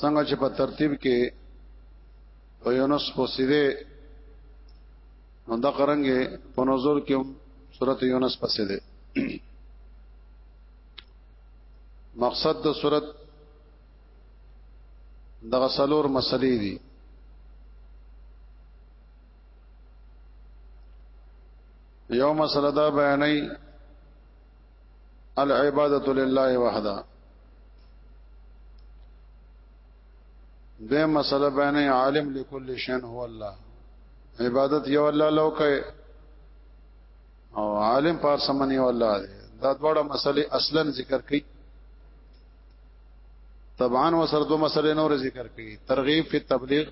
څنګه چې په ترتیب کې په یونس پوسیده نو دا قرنګه په نظر کې سورته یونس پسې ده مقصد د سورته دغه سلور مسلې دي یو مسله دا بیانې العبادت لله وحده دیم مسله بیان عالم لكل شین هو الله عبادت یو الله لو کوي او عالم پار سمنی او الله دی دا دواړه مسلې اصلا ذکر کړي طبعا وسر دو مسلې نور ذکر کړي ترغیب فی تبلیغ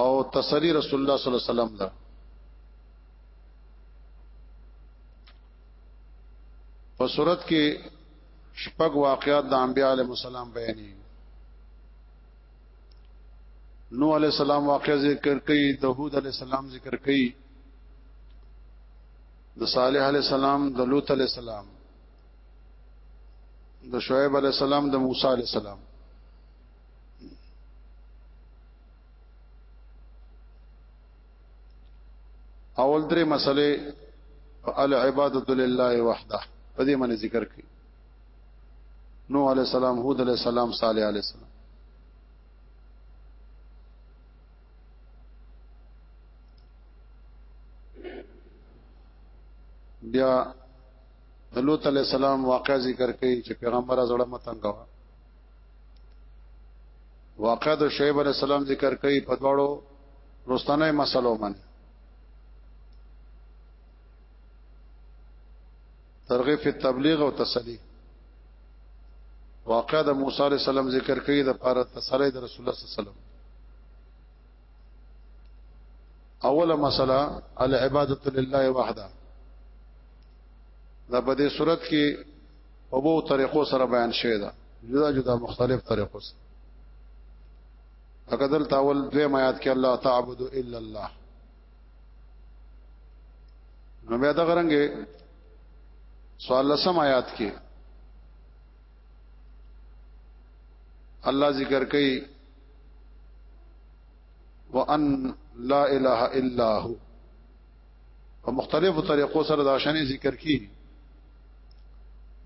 او تسری رسول الله صلی الله علیه وسلم دا په صورت کې شپږ واقعات د انبیاء علیهم السلام بیانې نو علی السلام واقع ذکر کړي داوود علی السلام ذکر کړي د صالح علی السلام د لوط علی السلام د شعیب علی السلام د موسی علی السلام اول درې مسلې العبادت لله وحده په دې باندې ذکر کړي نو علی السلام هود علی السلام صالح علی السلام بیا لوط علی السلام واقع ذکر کړي چې پیغمبر ازړه متنګ و واقع د شعیب علی السلام ذکر کوي په دواړو رستنه مسلو من ترغیب فی تبلیغ او تسلی واقع د موسی علی السلام ذکر کوي د پاره تسلی د رسول الله صلی الله علیه وسلم اوله مسله العبادت لله وحده دا په دې صورت کې په وو طریقو سره بیان شوی دا جدا جدا مختلف طریقو سره اقدل تاول دوی میات کې الله تعبد الا الله نو بیا دا غرنګي سوال لسم آیات کې الله ذکر کوي وان لا اله الا هو په مختلفو طریقو سره دا شنه ذکر کی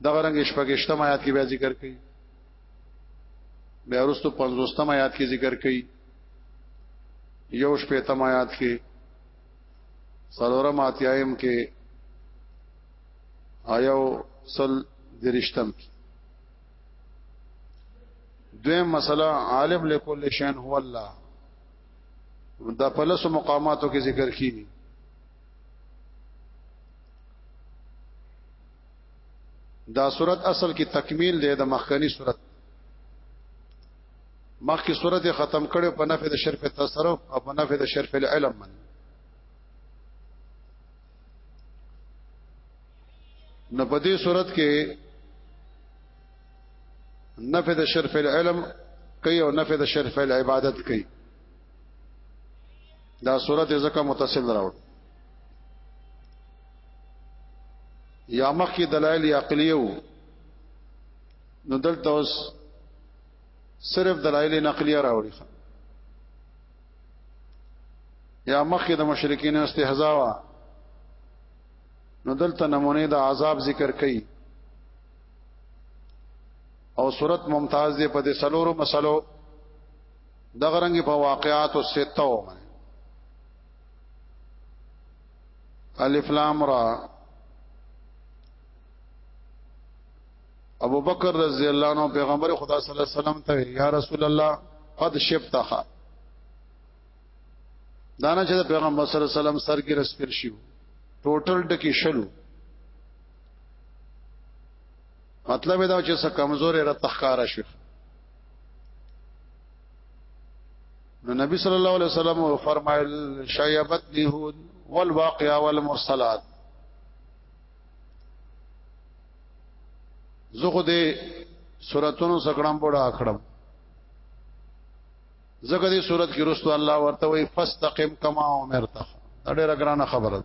دغه رنګ شپږشتم آیات کې بیا ذکر کړي بیا وروسته 50م آیات کې ذکر کړي یو شپږم آیات کې سلورم آتیایم کې آیو سل درشتم کې دویم مسله عالم لكل شان هو الله دا په لسو مقاماتو کې ذکر کیږي دا صورت اصل کې تکمیل دی د مخکنی صورت مخکې صورت ختم کړي په نفع د شرف تصرف او په نفع د شرف العلم من نو په دې صورت کې نفي د شرف العلم کوي او نفي د شرف العبادت کوي دا صورت زکه متصل راوړ یا مخکې دلایل عقلیو نو دلته اوس صرف دلایل نقلیه راوړي یا مخکې د مشرکین استهزاء نو دلته نمونه د عذاب ذکر کړي او صورت ممتاز دی په دې سلورو مسلو دغه رنګ په واقعات او ستو الف لام را ابو بکر رضی الله عنه پیغمبر خدا صلی الله علیه وسلم ته یا رسول الله قد شبتخا دانا چې پیغمبر صلی الله علیه وسلم سر کې رسپل شي ټوټل ډکی شلو مطلب دا چې څه کمزورې را تخکار شو نو نبی صلی الله علیه وسلم فرمایل شیبت اليهود والواقع والمرسلات زه خو دې سوراتونو سکړم پوره اخړم زکه دې صورت کې رسول الله ورته وي فاستقم کما امرته دا ډېره ګرانه خبره ده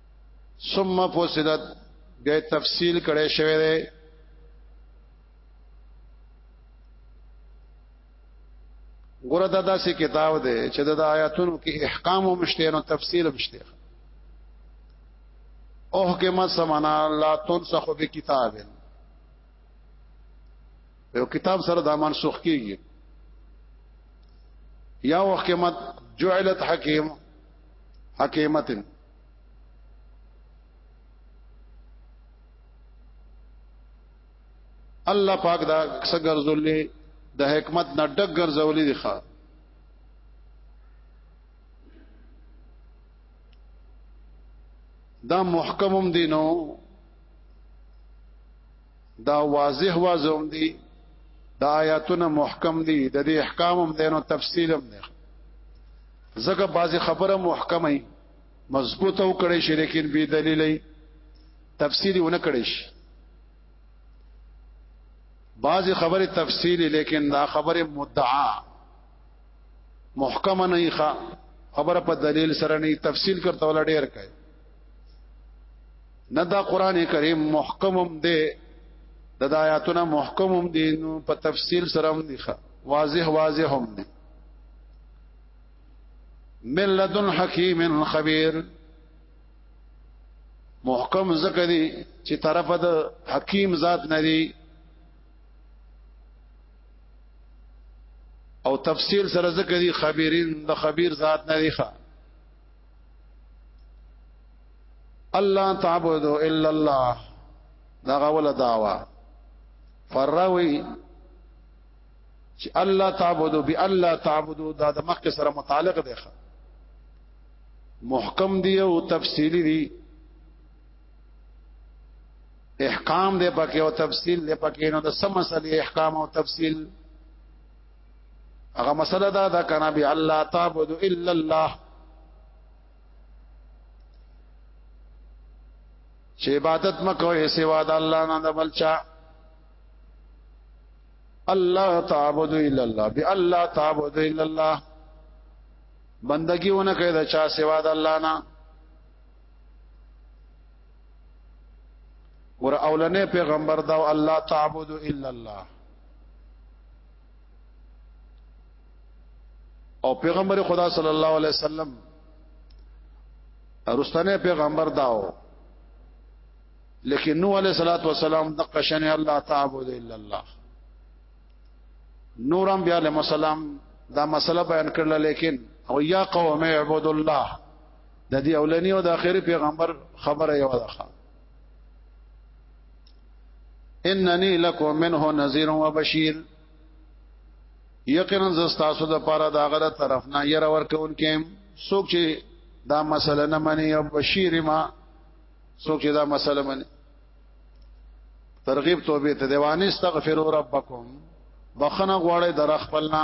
ثم فصلت بیا تفصیل کړي شوی دی ګوره دا داسې کتاب دی چې د آیاتونو کې احکام هم شته نو تفصیل هم شته اوه کې ما سمانا لا تنسخ به کتاب یو کتاب سره دا منسوخ کیږي یا وخت کې ما جعلت حکیم حکیمتن الله پاک دا څنګه ګرځولې د حکمت نه ډګ ګرځولې دي ښا دا محکمم دینو دا واضح واضح دي دا آیاتونه محکم دي د دې احکام هم دینو تفصیل هم نه زګه بعضی خبره محکمه مضبوطه او کړي شي لیکن بی دلیلې تفصیلی ونه کړي شي بعضی خبره تفصیلی لیکن دا خبره مدعا محکمه نه ښه خبره په دلیل سره نه تفصیل کرته ول ډیر کوي نه دا قران کریم محکمم دی د دا آیاتونه محکمم دي نو په تفصیل سره هم دي واضح واضح هم دي من لدن حکیم خبیر محکم زکه دي چې طرف د حکیم ذات نه دي او تفصیل سره زکه دي خبيرین د خبير ذات نه دي ښه الله تعبد الا الله دا غوله داوا فراوی چې الله تعبد بی الله تعبد دا د مخ سره متعلق دی محکم دی او تفصیلی دی احکام دی پکې او تفصیل دی پکې نو د سم مسلې احکام او تفصیل هغه مسله دا ده کنه بیا الله تعبد الا الله چې عبادت مکوې سوا د الله نه د بلچا الله تعبد الا الله بیا الله تعبد الا الله بندگیونه کوي د چا سوا د الله نه ور اولنې پیغمبر دا الله تعبد الا الله او پیغمبر خدا صلی الله علیه وسلم ارستنه پیغمبر داو لیکن نو علیہ الصلات والسلام د قشن الله تعبد الا الله نور انبیاء علیہ السلام دا مسله بیان کړل لیکن او یا قوم اعبد الله د دې اولنی او د اخیری پیغمبر خبره یو ده اننی لکم منه نذیر و بشیر یقینا زستاسو د پاره دا غره طرف نه ير ور کون کې څوک چې دا مسله نه مني او بشیر ما څوک چې دا مسله مني ترغیب توبه ته دیوان استغفروا ربکم بخنه غواړي در خپلنا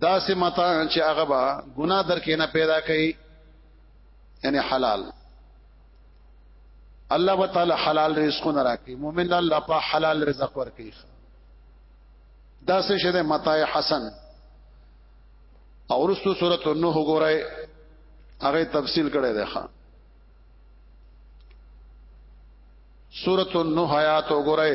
دا سه متا چې هغه با ګناه درکې نه پیدا کړي یعنی حلال الله وتعالى حلال رزق نه راکړي مؤمن الله په حلال رزق ورکړي دا سه شه متا حسن او رسو سورۃ النوح ګورای هغه تفصیل کړی دی ښا سورۃ النوح آیات وګورئ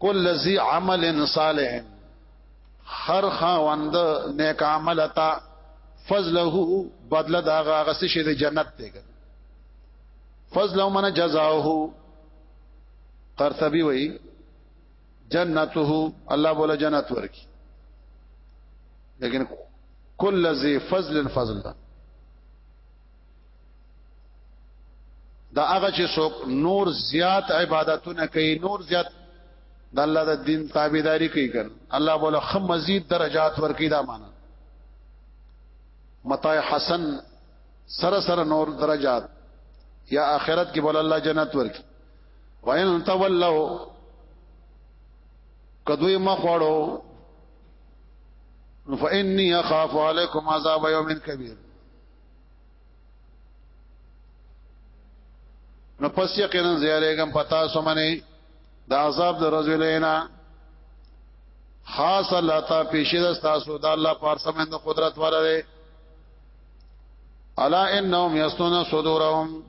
کل ذی عمل صالح هر خواند نیک عمل تا فضله بدل دا غسی شه د جنت دی فضله من جزاؤه قرطبی وی جنته الله بوله جنت ورکی لیکن کل ذی فضل فضل دا هغه چې څوک نور زیات عبادتونه کوي نور زیات د الله د دین تابعداري کوي کن الله بوله خم مزید درجات ورکی دا معنا متاع حسن سره سره نور درجات یا آخرت کې بوله الله جنت ورکی وین تولوا کدوې مخړو فإني أخاف عليكم عذاب يوم كبير نو پس یقینا زیاریګم پتا سمنه د عذاب د رزولینا خاص الله تا پیشی د تاسو د الله پار سمند قدرت ورده الا انهم یسنون صدورهم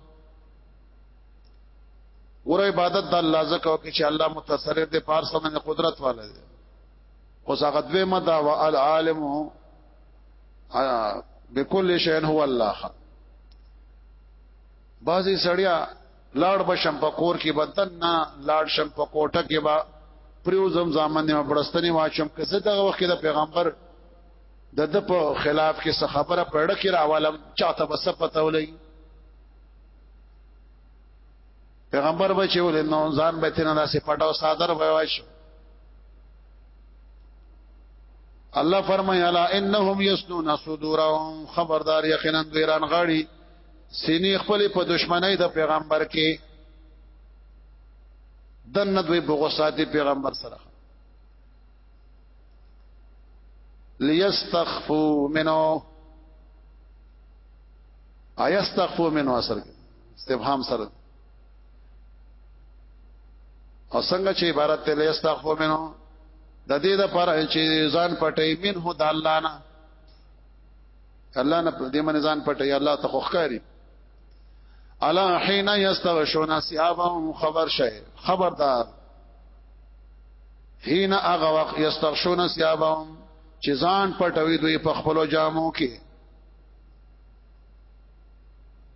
ور عبادت د الله زکه کې چې الله متصرف دی پار سمند قدرت والا دی اوس هغه دوی مدا والعالم بكل شيء هو الله بعضی سړیا لاړ بشم په کور کې بدن نه لاړ شم په کوټه کې با پریو زم زامن نه پرستنی واچم که زه دغه وخت د پیغمبر د د په خلاف کې څه خبره پړه کې راوالم چاته بس پته ولګي پیغمبر به چې ولې نو ځان به تنه داسې پټاو صادر به واشو الله فرمای الا انهم یسنون صدورهم خبردار یقینا دویران غاړي سینې خپل په دشمنی د پیغمبر کې دنه دوی بغوساتي پیغمبر سره ليستخفوا منه ايستخفوا منه اثر کې استفهام سره او څنګه چې عبارت ته لستخو منو د دې د پر چې ځان پټې من هو د الله نه الله نه دې من ځان پټې الله ته خوخاري الا حين يستغشون ثيابهم خبر شي خبردار حين اغه وقت يستغشون ثيابهم چې ځان پټوي دوی په خپل جامو کې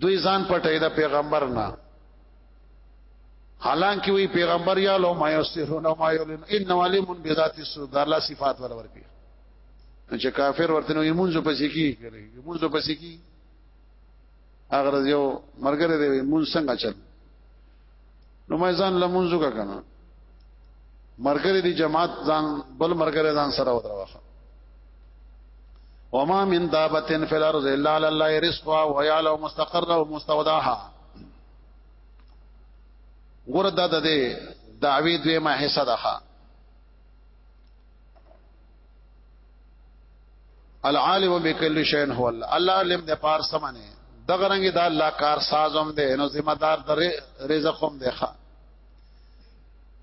دوی ځان پټه د پیغمبر نه حالانکه وی پیغمبر یا لو ما یسرون او ما یلن ان علیم بذات الصدور الله صفات ور ورکی چې کافر ورته نو ایمونځ پسې کی ایمونځ پسې کی اگر یو مرګره دی مون څنګه چل نو مې ځان لمونځو کا کنه مرګره دي جماعت ځان بل مرګره ځان سره ودروخه وما من دابه في الارض الا على الله رزقها ويعلم مستقرها ومستودعها ګور دا د دعوی دوی ما حصہ ده العالم بكل شيء هو الله الله علم د پار سمنه دغه رنګ دا الله کار سازم دی نو ذمہ دار در رزق هم دی ښا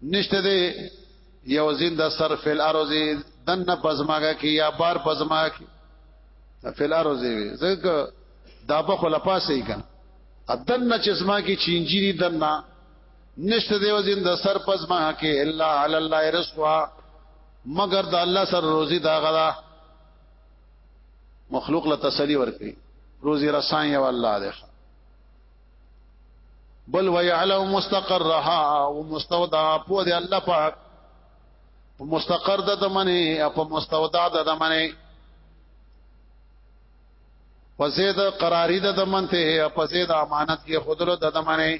نشته دی یو زنده سر فل ارض دن پزماګه کی یا بار پزما کی فل ارض وی زګه دا په خلپاسه یې کنه ادن نه چسما کی چینجری دنا نشته دی زنده سر پزما کی الا علی الله رزقها مگر د الله سره روزي دا غدا مخلوق له تسلی ورکړي روزي رسان یو الله دی بل ويعلم مستقرها ومستودع په دې الله پاک په مستقر د دمنه او په مستودع د دمنه پسې د قراری د دمنته او پسې د امانت کې خودلو د دمنه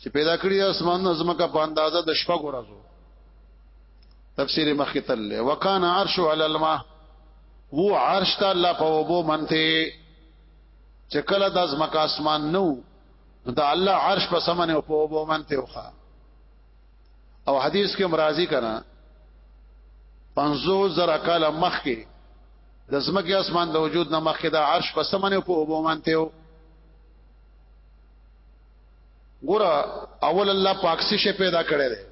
چې پیدا کړی د اسمان نه زمکه په اندازه د شپږ ورځو تفسیر مخکې تل وکانه عرش علی الماء وو عرش ته الله په وبو منته چې کله د زمکه اسمان نو دا الله عرش په سمنه په وبو منته وخا او حدیث کې مرাজি کنا 50 زره کال مخکې د زمکه اسمان د وجود نه مخکې د عرش په سمنه په وبو منته وخا ګوره اول الله پاک څه پیدا کړی دی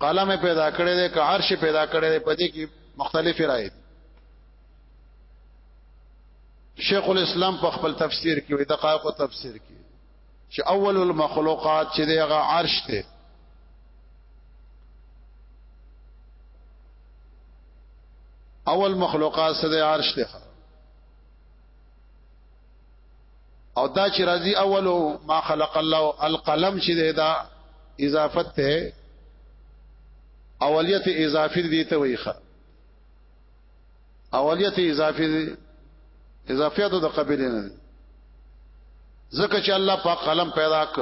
قلم پیدا کړی دی که عرش پیدا کړی دی په دې کې مختلف رائے شیخ الاسلام په خپل تفسیر کې وي دقایق تفسیر کې چې اول المخلوقات چې دی هغه عرش دی اول مخلوقات سره عرش دی او دا چې راځي اولو ما خلق الله القلم چې دی دا اضافت ته اولیت اضافي دي ته ویخه اولیت اضافي دي اضافیات د قبیله نه ځکه چې الله پاک قلم پیدا ک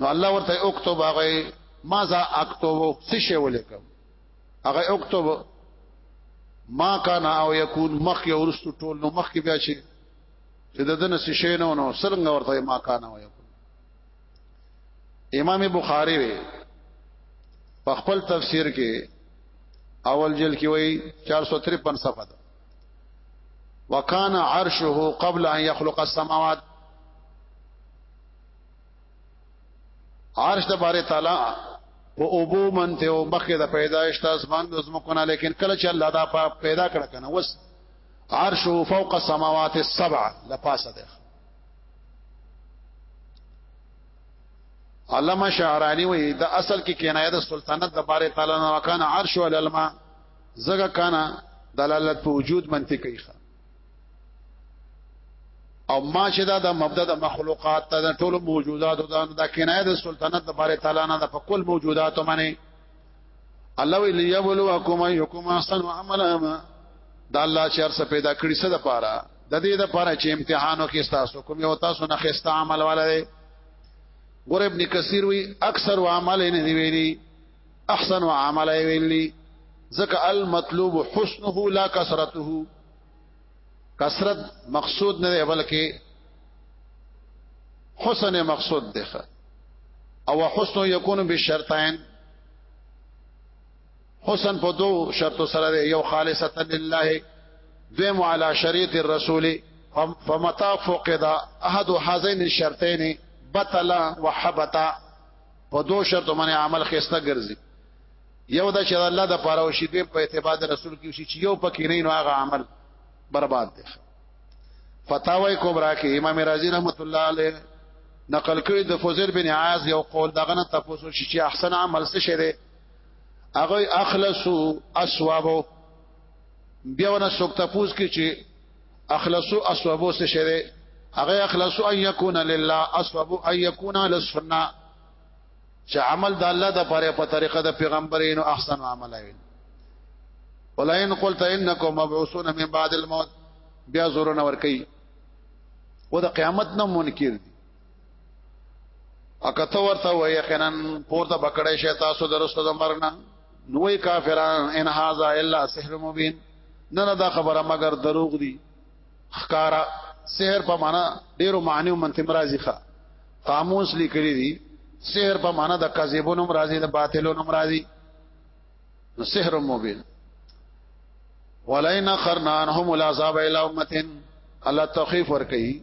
نو الله ورته اكتب هغه ماذا اكتب څه شی ولیکم هغه اکتب ما کان او یکون مخ یو رستو ټول نو مخ کې بیا شي چې د دنه شي نه نو سرنګ ورته ما کان او یکون امام بخاری وی په خپل تفسیر کې اول جلد کې وی 453 صفحه ده وکانا عرشه قبل ان يخلق السماوات عرش د باره تعالی په اوبو منته او مخه د پیدایش د اسمان د زمکونه لیکن کله چې الله دا په پیدا کړ کنه وس عرش فوق السماوات السبع لپاسه ده علامه شعرانی وی د اصل کې کنایه د سلطنت د باره تعالی نه وکانه عرش وللما زګه کانا دلالت په وجود منطقي ښه او ما چې دا د مبدا د مخلوقات ته د ټولو موجوداتو د د کنایه د سلطنت د باره تعالی نه د په کل موجوداتو باندې الله وی ليبلوکم ايکم احسن عملا د الله چې ارسه پیدا کړی څه د پاره د دې د پاره چې امتحانو کې تاسو کوم یو تاسو نه خسته عمل والے ګور ابن کثیر وی اکثر عمل نه دی ویلي احسن عمل ویلی ځکه المطلوب حسنه لا کثرته کثرت مقصود نه بلکې حسن مقصود دی او حسن یکون بشرطین حسن په دوه شرطو سره دی یو خالصتا لله دویم علی شریعت الرسول فمتا فقد احد هذین الشرطین بطل وحبطا په دوه شرطو باندې عمل خسته ګرځي یو د چې الله د پاره او شی دوی په اتباع رسول کې شي چې یو پکې نه نو هغه عمل برباد دي فتاوی کبرا کې امام رازی رحمت الله علیه نقل کړی د فوزر بن عاص یو قول دغه نه تاسو چې احسن عمل څه شه دی هغه اخلصو اسوابو بیا ونه سوک تاسو کې چې اخلصو اسبابو څه شی دی هغه اخلصو ان یکون لله اسبابو ان یکون للسنه چې عمل د الله د پاره په طریقه د پیغمبرینو احسن عمل وي ولئن قلت انکم مبعوثون من بعد الموت بیا زور نه ور کوي و د قیامت نه منکر دي اکته ورته وای یقینا پورته بکړې شي تاسو درسته د مرنه نوې کافران ان هاذا الا سحر مبين نه نه دا خبره مگر دروغ دي خکارا سحر په معنا ډیرو معنی او منتم راځي ښا قاموس لیکلي دي سحر په معنا د کذبونو راځي د باطلونو راځي نو سحر مبين ولئن خرنانهم العذاب الى امه الله تخفيف ور کوي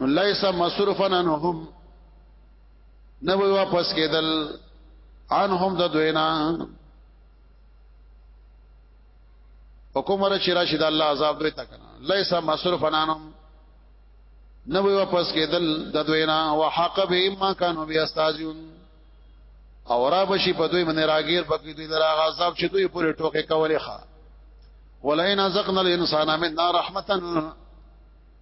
ليس مصرفا عنهم نه وی واپس کېدل عنهم د دوینا حکم را شي راشد الله عذاب دوی تک ليس مصرفا عنهم نه وی واپس کېدل د دوینا وحق به ما كانوا بيستاجون او را بشي په دوی باندې راګیر پکې دوی درا غذاب چې دوی پورې ټوکې کولې ښا ولئن ازقنا الانسان منا رحمتا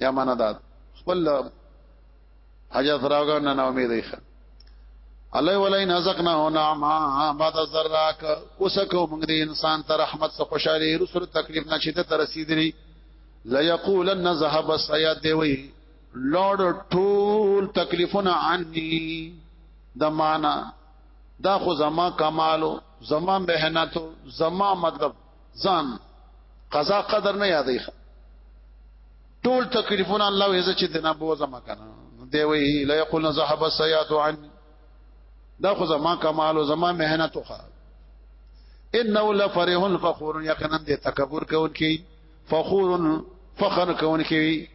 یا معنا دا خپل حاجت راوګا نه نو امید ښه الله ولای نزقنا هنا ما بعد ذراک وسکو موږ دې انسان ته رحمت سره خوشالي رسول تکلیف نه شته تر رسیدلی لا یقولن ذهب السيد وی لوړ ټول تکلیفونه عني د معنا دا خو زما کمالو زما مهنتو زما مطلب ځان قضا قدر نه یادې ټول تکلیفونه الله وې چې دنا بو زما کنه دی وی لا یقول ذهب السيئات عني دا خو زما کمال او زما مهنت خو انه لفرح فخور یقینا دې تکبر کوونکی فخور فخر کوونکی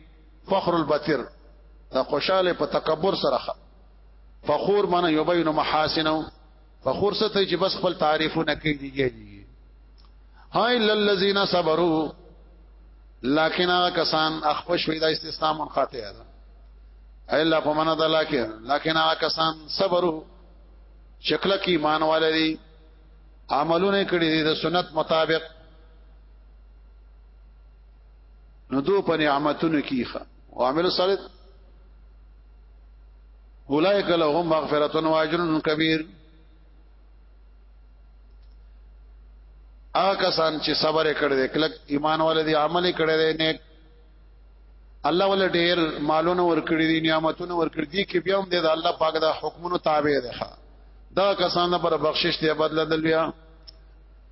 فخر البتر دا خوشاله په تکبر سره فخور معنی یبین محاسنه فخور څه ته چې بس خپل تعریفونه کوي دیږي هاي للذین صبروا لكن هغه کسان اخفش شوی دا استثناء منقطع ده الا فمن ده لكن لكن هغه کسان صبروا شکل کی ایمان والي عملونه کړی دي د سنت مطابق نو دو په نعمتونو کیخه او عمل صالح اولئک لهم مغفرۃ و اجر کبیر آ کسان چې صبر کړي دي کلک ایمان والے دي عمل کړي دي نیک الله ول ډیر مالونه ورکړي دي نعمتونه ورکړي دي کې بیا هم د الله پاک د حکمونو تابع دي دا کسان پر بخشش دی بدل دل بیا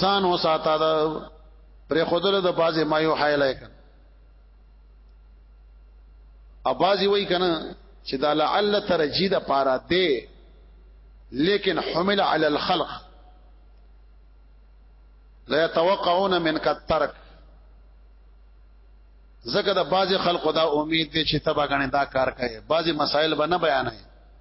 ځان وساته دا پر خودله د بازي ما یو حایل کړ ابازي وای کنه چې دا لعل ترجی د پاره دی لیکن حمل علی الخلق لا يتوقعون منك الترك زکه د باز خلق دا امید دی چې تبا غنه دا کار کوي باز مسائل به نه بیانوي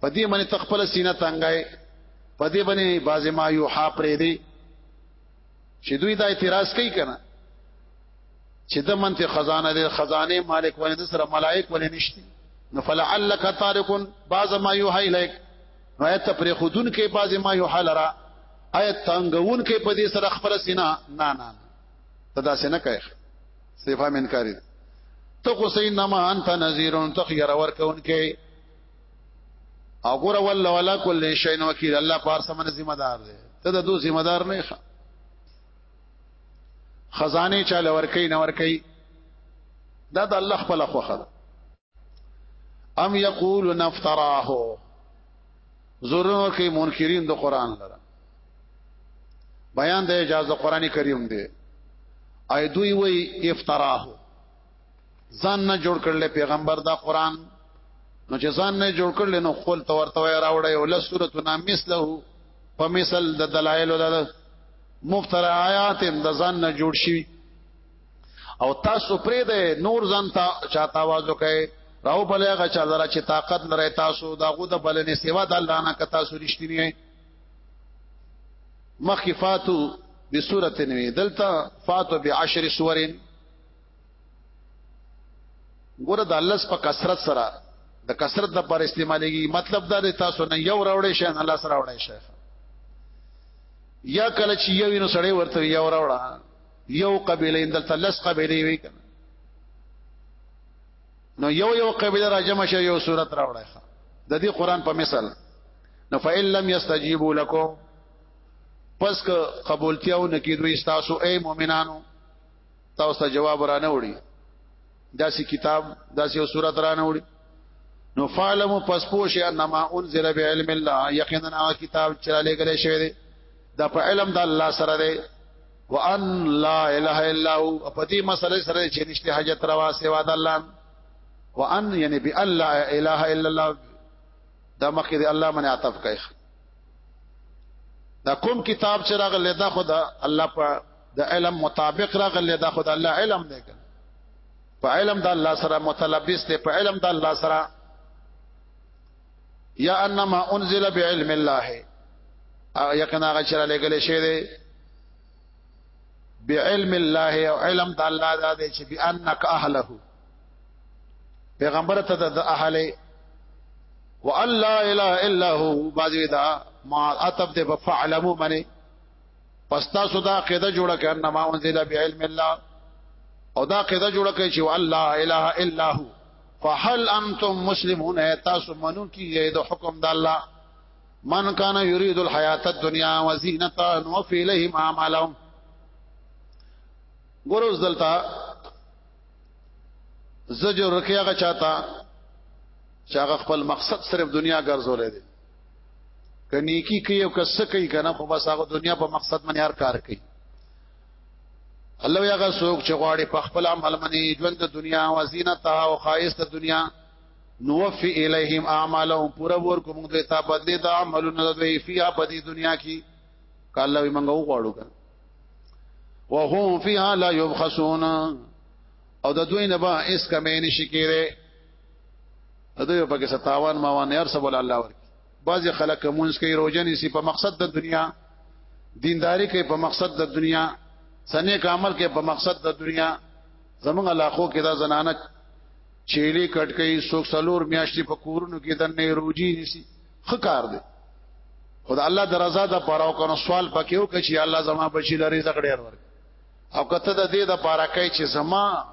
په دې باندې تخپل سینه تنګای په دې باندې باز ما یو ها پرې دی چې دوی دا اعتراض کوي کنه چې د منته خزانه د خزانه مالک ولې د سره ملائک ولې نشته نو فلعلک تارکن باز ما یو ها الیک نو ایت پر خودن کې باز ما یو ها لرا ایت تنگون کې په دې سره خبر سینا نه نه تدا سینا کوي استفهام انکاری ته خو سینما انت نذیرون تخیر ورکون کې او ګور ول ولا کل شین وکیل الله پار سمن ذمہ دار دی ته د دو ذمہ دار نه ښه خزانه چاله ورکی نه ورکی دا د الله خپل خوخه ده ام یقول نفتراه زورونو کې منکرین د قران لره بیان د اجازه قرآنی کریم دی اې دوی وی افتراه ځان نه جوړ کړل پیغمبر دا قران نو چې ځان نه جوړ کړل نو خپل تور توي راوړی ول سورته نا مثله په مثل د دلایل د مفتر آیات د ځان نه جوړ شي او تاسو پرې د نور ځان ته چاته आवाज وکړي راو بلې هغه چا لره چې طاقت لري تاسو دا غو د بلنې سیوا د الله نه که تاسو رښتینی مخکفاتو بسورته نوې دلته فاتو بعشر سورین ګوره د لس په کثرت سره د کثرت د پر استعمالېږي مطلب دا دی تاسو نه یو راوړې شي نه لس راوړې شي یا کله چې یو نو سړی ورته یو راوړه یو قبیله اندل تلس قبیله وی کنه نو یو یو قبیله راجم شي یو صورت راوړه د دې قران په مثال نو فإِن لَّمْ يَسْتَجِيبُوا لَكُمْ پس که قبولتیاو نکیدوی استاسو اے مومنانو تاسو ته جواب را نه وړي داسې کتاب داسې یو صورت را نه وړي نو فعلم پس پوش انما انزل بعلم الله یقینا هغه کتاب چې لګل شوی دی دا په علم د الله سره دی وان لا اله الا هو په دې مسله سره چې نشته حاجت روا سوا د الله وان یعنی بی الله اله الا الله دا مخکې دی الله باندې عطف کوي دا کوم کتاب چې راغلی دا خدا الله په د علم مطابق راغلی دا خدای الله علم دی په علم د الله سره متلبس دی په علم د الله سره یا انما انزل بعلم الله یقینا غشر لګل شي دی بعلم الله او علم د الله دا دی چې بانک اهله پیغمبر ته د اهله وان لا اله الا هو باجی دا ما عتب دې فعلموا منی پستا سودا قاعده جوړه کړه انما انزل بعلم الله او دا قاعده جوړه کړي چې الله اله الا هو فهل انتم مسلمون تاسو منون کیږئ د حکم د الله من کان یرید الحیات الدنیا وزینتا وفی الیهم اعمالهم ګوروز دلتا زجر رکیاغه چاته چې هغه خپل مقصد صرف دنیا ګرځولې دي کني کی کوي او کس کوي کنه خو بس هغه دنیا په مقصد باندې هر کار کوي الله یا غا سوق چې غواړي په خپل عمل باندې ژوند د دنیا او زینت او خایست د دنیا نوفي الیہم اعمالهم پورا ور کوم دوی ته بدلی د عملونو د دوی فیا په دې دنیا کې کله وي منغو غواړو کنه وهم فیها لا یبخسون او د دوی نه با اس کمې نشي کېره اده یو پکې ستاوان ما وانه هر سبول الله ورکی بعضی خلک مونږ کوي روزنې سي په مقصد د دنیا دینداری کوي په مقصد د دنیا سنې کامل کوي په مقصد د دنیا زمونږ علاقو کې دا زنانه چيلي کټ کوي سوک سلور میاشتې په کورونو کې دنه روجي نسی خکار دي خدای الله درزا د پاره او کنه سوال پکې وکړي چې الله زما بچی لري زګ ډیر ورک او کته د دې د پاره کوي چې زما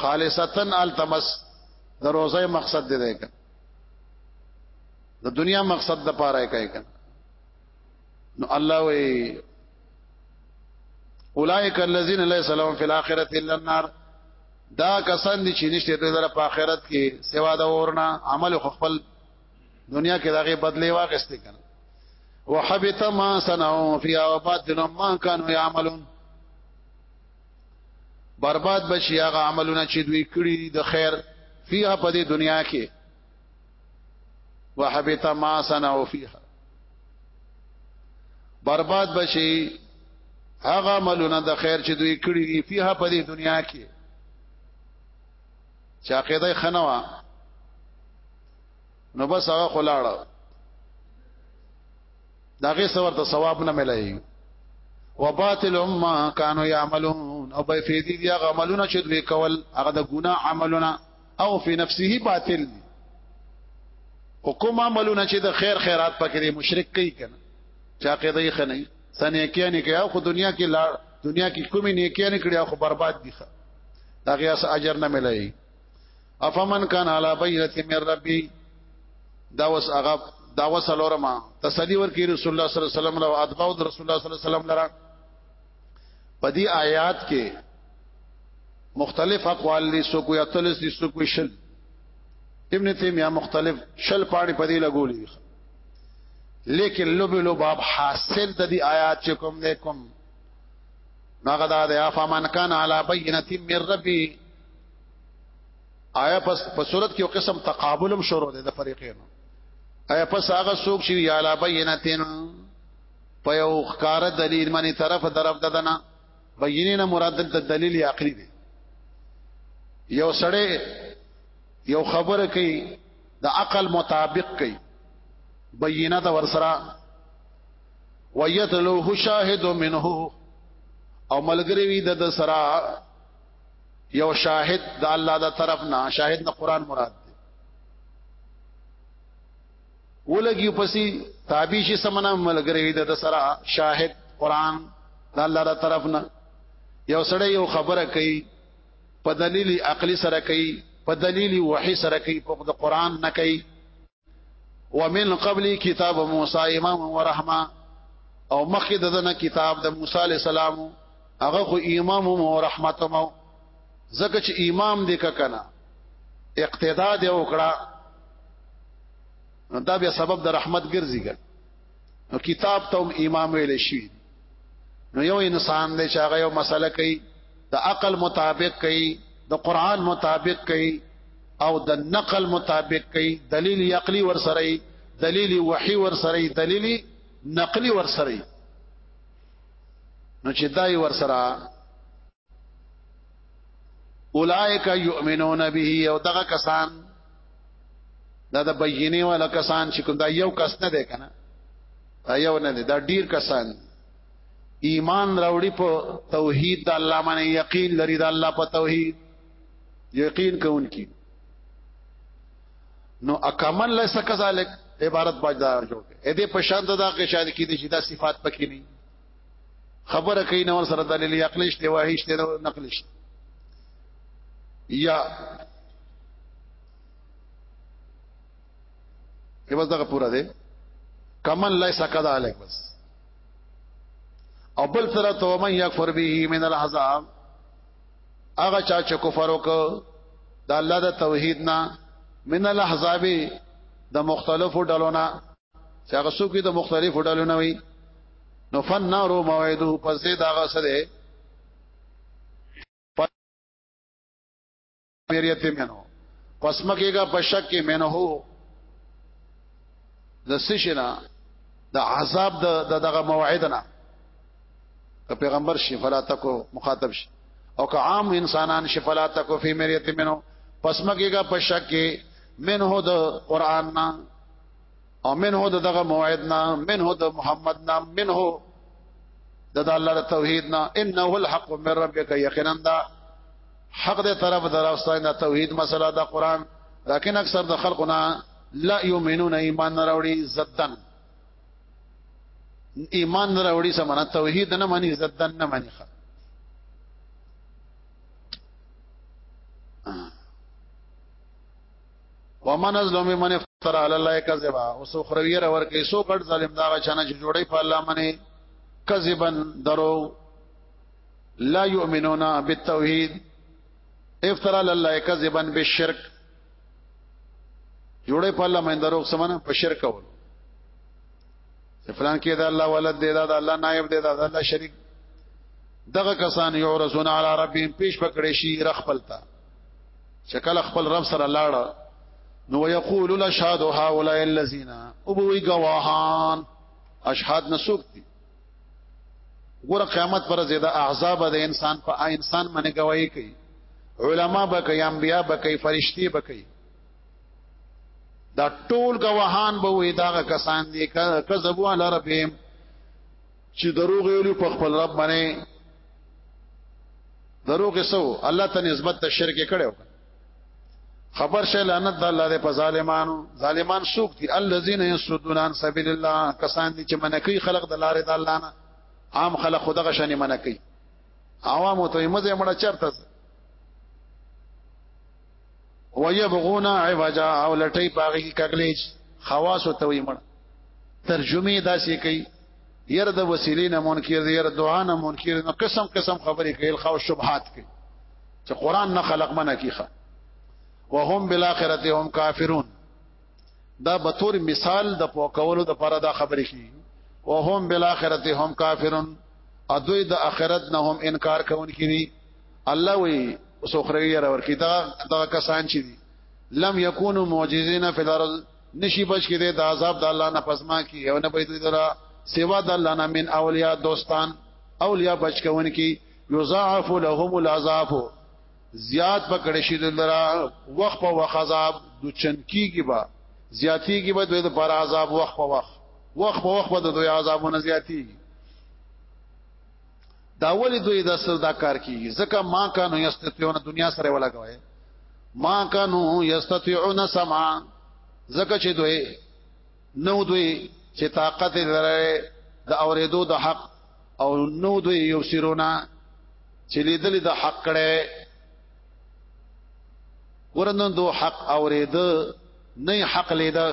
خالصتن التمس د روزه مقصد دی ده د دنیا مقصد د پاره کوي کنه نو الله وی اولائک الذین لیس لهم فی الاخرۃ الا النار دا کسان دي چې نشته دوی لپاره په آخرت کې سوا د اورنا عمل خپل دنیا کې دغه بدلی واغسته کنه وحبط ما صنعوا فيها وباطل ما كانوا يعملون برباد بشي هغه عملونه چې دوی کړی د خیر فيها په دې دنیا کې وحبط ما صنعوا فيها برباد بشي هغه عملونه د خیر چې دوی کړی فيها په دې دنیا کې چې عقیده خنوا نو بس هغه خلاړه داغه سور ته ثواب نه ملایي وباطل ما كانوا يعملون او به فیدی دی هغه عملونه چې دوی کول هغه د ګناه عملونه او فی نفسه باطل او کوم عملونه چې د خیر خیرات پکې دی مشرک کوي کنه چا کې دی خنه سنه کې نه کوي خو دنیا کې لا دنیا کې کومې نه کې نه کړي خو برباد دي دا غیا اجر نه ملایي افمن کان علی بینه من ربی دا وس هغه دا وسلورما تسلی ورکی رسول الله صلی الله علیه وسلم او اتباع رسول الله صلی الله علیه وسلم لرا پدی آیات کې مختلف اقوال دي سو کوی اتلس دي سو کوی شل ابن تیمیه مختلف شل پانی پدی لګولې لیکن لب لباب حاصل د دې آیات چې کوم نه کوم ناغدا د افمن کان علی بینه من ربی آیا پس په صورت کې یو قسم تقابلم شروع دی د فریقین آیا پس هغه څوک چې یا لا بینتین په یو ښکار دلیل باندې طرف طرف ددنه بینینه مراد د دلیل عقلی دی یو سړی یو خبره کوي د عقل مطابق کوي بینه د ورسره ویتلوه شاهد منه او ملګری وی د سرا یو شاهد د الله د طرف نه شاهد نه قران مراد دی ولګي پسې تابع شي سمنا ملګری د سره شاهد قران د الله د طرف نه یو سړی یو خبره کوي په دلیل عقلی سره کوي په دلیل وحی سره کوي په قران نه کوي ومن قبل کتاب موسی امام ورحمه او مخکې دغه کتاب د موسی عليه السلام هغه خو امام او رحمت مو زکه چې امام دې کا کنه اقتدا دې وکړه دا بیا سبب د رحمت ګرځي ګر نو کتاب ته هم امام ویل شي نو یو انسان دی چې هغه یو مسله کوي د عقل مطابق کوي د قران مطابق کوي او د نقل مطابق کوي دلیل عقلی ور سره دلیل وحی ور سره دلیل نقلی ور سره نو چې دای ور سره اولائک یؤمنون به او دغه کسان دا د بینه والا کسان چې کوم دا یو کس نه دی کنه دا یو نه دی دا ډیر کسان ایمان راوړي په توحید د الله باندې یقین لري د الله په توحید یقین کوونکی نو اکمل ليس كذلك عبارت باج دا جوړ اې دې په شان دا کې شاید کې دي چې دا صفات پکې نه خبره کوي نو سره دلیل عقلی شته واهی شته نو نقلی شته یا کې بس دغه پورا دی کمن لیس قد علیک بس او بل سره تو من یکفر به من العذاب هغه چا چې کفر وک د الله د توحید نه من الاحزاب د مختلفو ډلو نه چې هغه څوک د مختلفو ډلو نه وي نو فنار موعده پس دې دا غسه ده میریت منو پس مکیگا پشک منو هو د سشنا د عذاب د دغه موعدنا که پیغمبر شي فلا تکو مخاطب شي او که عام انسانان شي فلا تکو فی مریت منو پس مکیگا پشک منو د قران نا او منه دغه موعد نه منه د محمد نه منه د الله توحید نه انه الحق من ربک یقینا دا حق دې طرف دراستاینه توحید مسله دا قران لکن اکثر د خلقنا لا یؤمنون ایمان راوړي زدن ایمان راوړي سمانه توحید نه مانی زدن نه مانی خ ومن ازلم من افترا علی الله کذبا او سو خروی را ور کوي سو کډ ظالم دا چانه چې جوړي په الله منه کذبا درو لا یؤمنون بالتوحید افترا علی الله کذبا بالشرک جوړي په الله منه درو سمنه په شرک اول فلان کې دا الله ولد دی دا الله نائب دی دا الله شریک دغه کسان یو رسول علی ربهم پیش پکړې شي رخ پلتا چې کله خپل رب سره لاړه نو یقول لشهد هؤلاء الذين او بوي گواهان اشهاد نسوک دي ګوره قیامت پر زیاده احزاب د انسان په انسان باندې گواہی کوي علما به کوي انبیا به کوي فرشتي به کوي دا ټول گواهان به وي دا کسان دي کذبوا علی ربهم چې دروغ ویلو په خپل رب باندې دروغ یې سو الله ته نسبت ته شرک کړو خبر شه لعنت د الله دې په ظالمانو ظالمان سوق دي الذين يسدون عن سبيل الله کسان دي چې منکې خلق د لارې د الله نه عام خلک خدغه شنه منکې عوام ته مزه مړه چرته ويبغون عوجا او لټي پاغي کګلیج خواص ته وي مړ ترجمه داسې کوي ير د وسیلې نه منکر دي ير دعا نه منکر دي قسم قسم خبرې کوي خو شبهات کوي چې قران نه خلق منه کیخه وهم بالاخره هم کافرون دا به تور مثال د پوکولو د پاره دا خبرې کی وهم بالاخره هم کافرون ادوی د اخرت نه هم انکار کوونکي دي الله وی سوخري را ورکی دا دا کسان چې لم یکونو معجزین فی الارض نشي بچ کړي د عذاب د الله نه پسما کی او نه پیدا درا سوا د الله نه من اولیاء دوستان اولیاء بچ کون کی یضاعف لهم العذاب زیاد پکړې شي دلرا وخت په وخت عذاب د چنکی کی با زیاتی کی بد د پر عذاب وخت په وخت وخت په وخت د دوی عذابونه زیاتی دا ولی دوی دا سر دا کار کیږي ځکه ما کانو یستتیون دنیا سره ولا کوي ما کانو یستتیون سما ځکه چې دوی نو دوی چې طاقت لري د اوریدو د حق او نو دوی یو سرونه چې لیدل د حق کړي ورنن دو حق اورید نه حق لیدل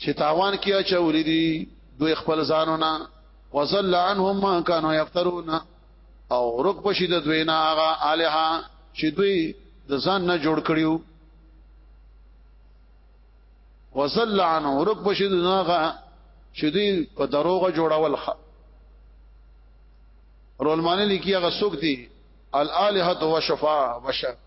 چې تاوان کیا چولې دي دوی خپل ځانونه وزل عنهم ما كانوا يفترون او رک بشي د دوی نه هغه الها چې دوی د ځان نه جوړ کړیو وزل عنهم رک بشي د هغه چې دوی په دروغه جوړول خ رولمانه لیکي هغه سوق دي الالهه وشفاء وشفاء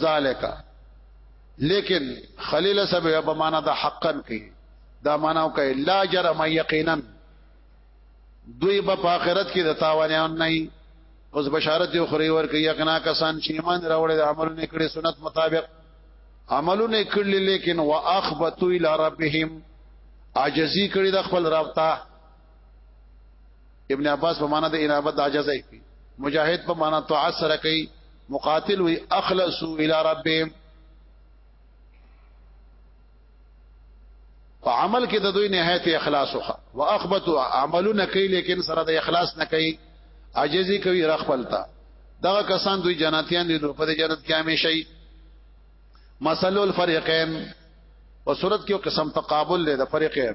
ذالک لیکن خلیل سب په معنا د حقا کې دا معنا کوي لا جرم یقینا دوی به په آخرت کې د تاوانیان نه اوس بشارت یو خوري ور کوي یقینا کسان چې ایمان راوړل د عمل نه کړي سنت مطابق عملونه کړل لیکن واخبتوا الى ربهم عاجزی کړی د خپل رب ته ابن عباس په معنا د انابت عاجزای کی مجاهد په معنا طاعت سره کوي مقاتل وی اخلصو الى ربهم په عمل کې د دوی نهایت اخلاص وخه واخبتوا عملونه کوي لیکن سره د اخلاص نه کوي عاجزي کوي رخپلتا دغه کسان دوی جنتیان دي نو په جنت کې همیشه وي مثل الفريقين او صورت کې قسم تقابل له فريقين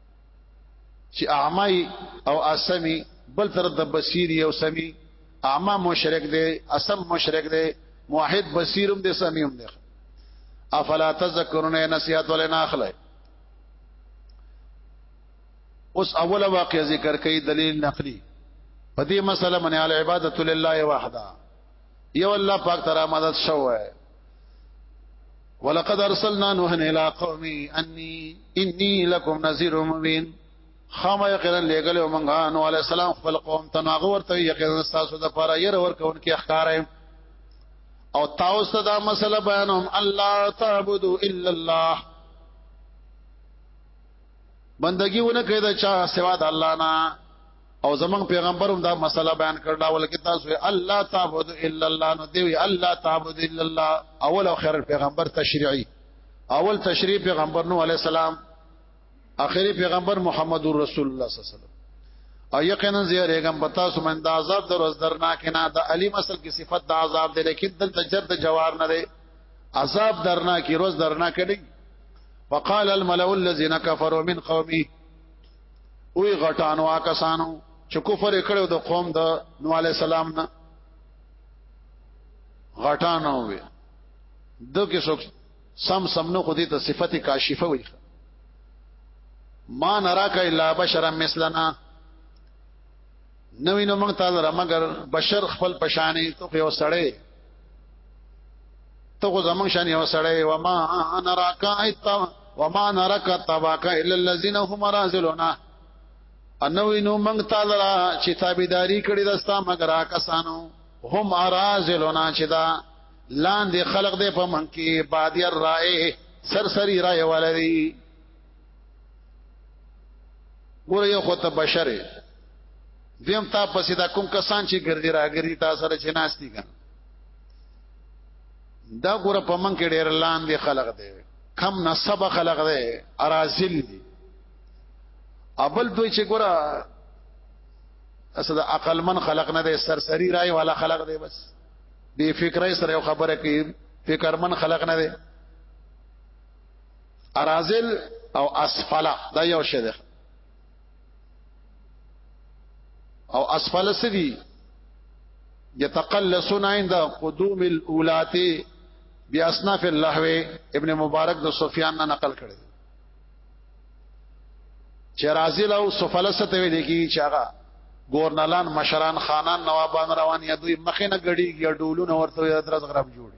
چې اعمای او اسمی بل تر د بصیر یو سمی اعما مشرک دی اسم مشرک دی موحد بصیرم دی سمیم دی افلا تذکرون نصیحت ولنا اخله اوس اوله واقع ذکر کوي دلیل نقلی په دې مسله من علی عبادت لله وحده یو الله پاک ترا مدد شوه ولقد ارسلنا نوحا الى قومي اني اني لكم نذير مبين خامه یقینا لګل او منغا نو علی السلام خپل قوم ته ناغه ورته یقینا تاسو د پاره ير ور کون کې اخکار او تاسو دا مسله بیانوم الله تعبدو الا الله بندگی ونه کړی دا چا سوا د الله نه او زمنګ پیغمبر هم دا مسله بیان کړل اول کې تاسو الله تعبد الا الله نو دی الله تعبد الا الله اول او خیر پیغمبر تشریعي اول تشریع پیغمبر نو علی السلام اخري پیغمبر محمد رسول الله صلی الله علیه وسلم او یقینا زیریګم پتا سو من د عذاب در از درناک نه د علی مسل کی صفت د عذاب دی لیکن دلته جرد جوار نه دی عذاب درناک روز درناک دی وقال الملأ الذين كفروا من قومه وی غټانو آکسانو چې کفر کړو د قوم د نو علی السلام نه غټانو وی د کې څوک سم سم نو خو دې ته صفته کاشفه وی ما نراک الا بشرا مثلنا نو وینو موږ ته در مگر بشر خپل پشانې ته یو سړی ته خو زمون شان یو سړی و ما انا راکا ایت و ما نرک تباک الا الذين هم رازلونا انو وینو موږ ته در چې تابعداري کړی دستا مگر کسانو هم رازلونا چې دا لاندې خلق دې په من کې بادي الرائے سرسری رائے ولري ګور یو خو ته بشره دیم تا پسې دا کوم کسان چې ګرځي راګري تا سره چې ناشتي کن دا ګور په من کې ډېر لاندې خلق دی کم نسب خلق دی ارازل دی ابل دوی چې ګور اسدا عقل من خلق نه دی سرسری راي والا خلق دی بس بے فکرای سره خبره کوي فکر من خلق نه دی ارازل او اسفلا دا یو شی ده او اسفل سدي يتقلصون عند قدوم الاولات باصناف اللهو ابن مبارک د سفیان نه نقل کړي چې رازل او سفلسته وي دي کی چې هغه ګورنلان مشران خانان نوابان روان یا دوی مخینه غړي یا ډولونه ورته درس غرب جوړي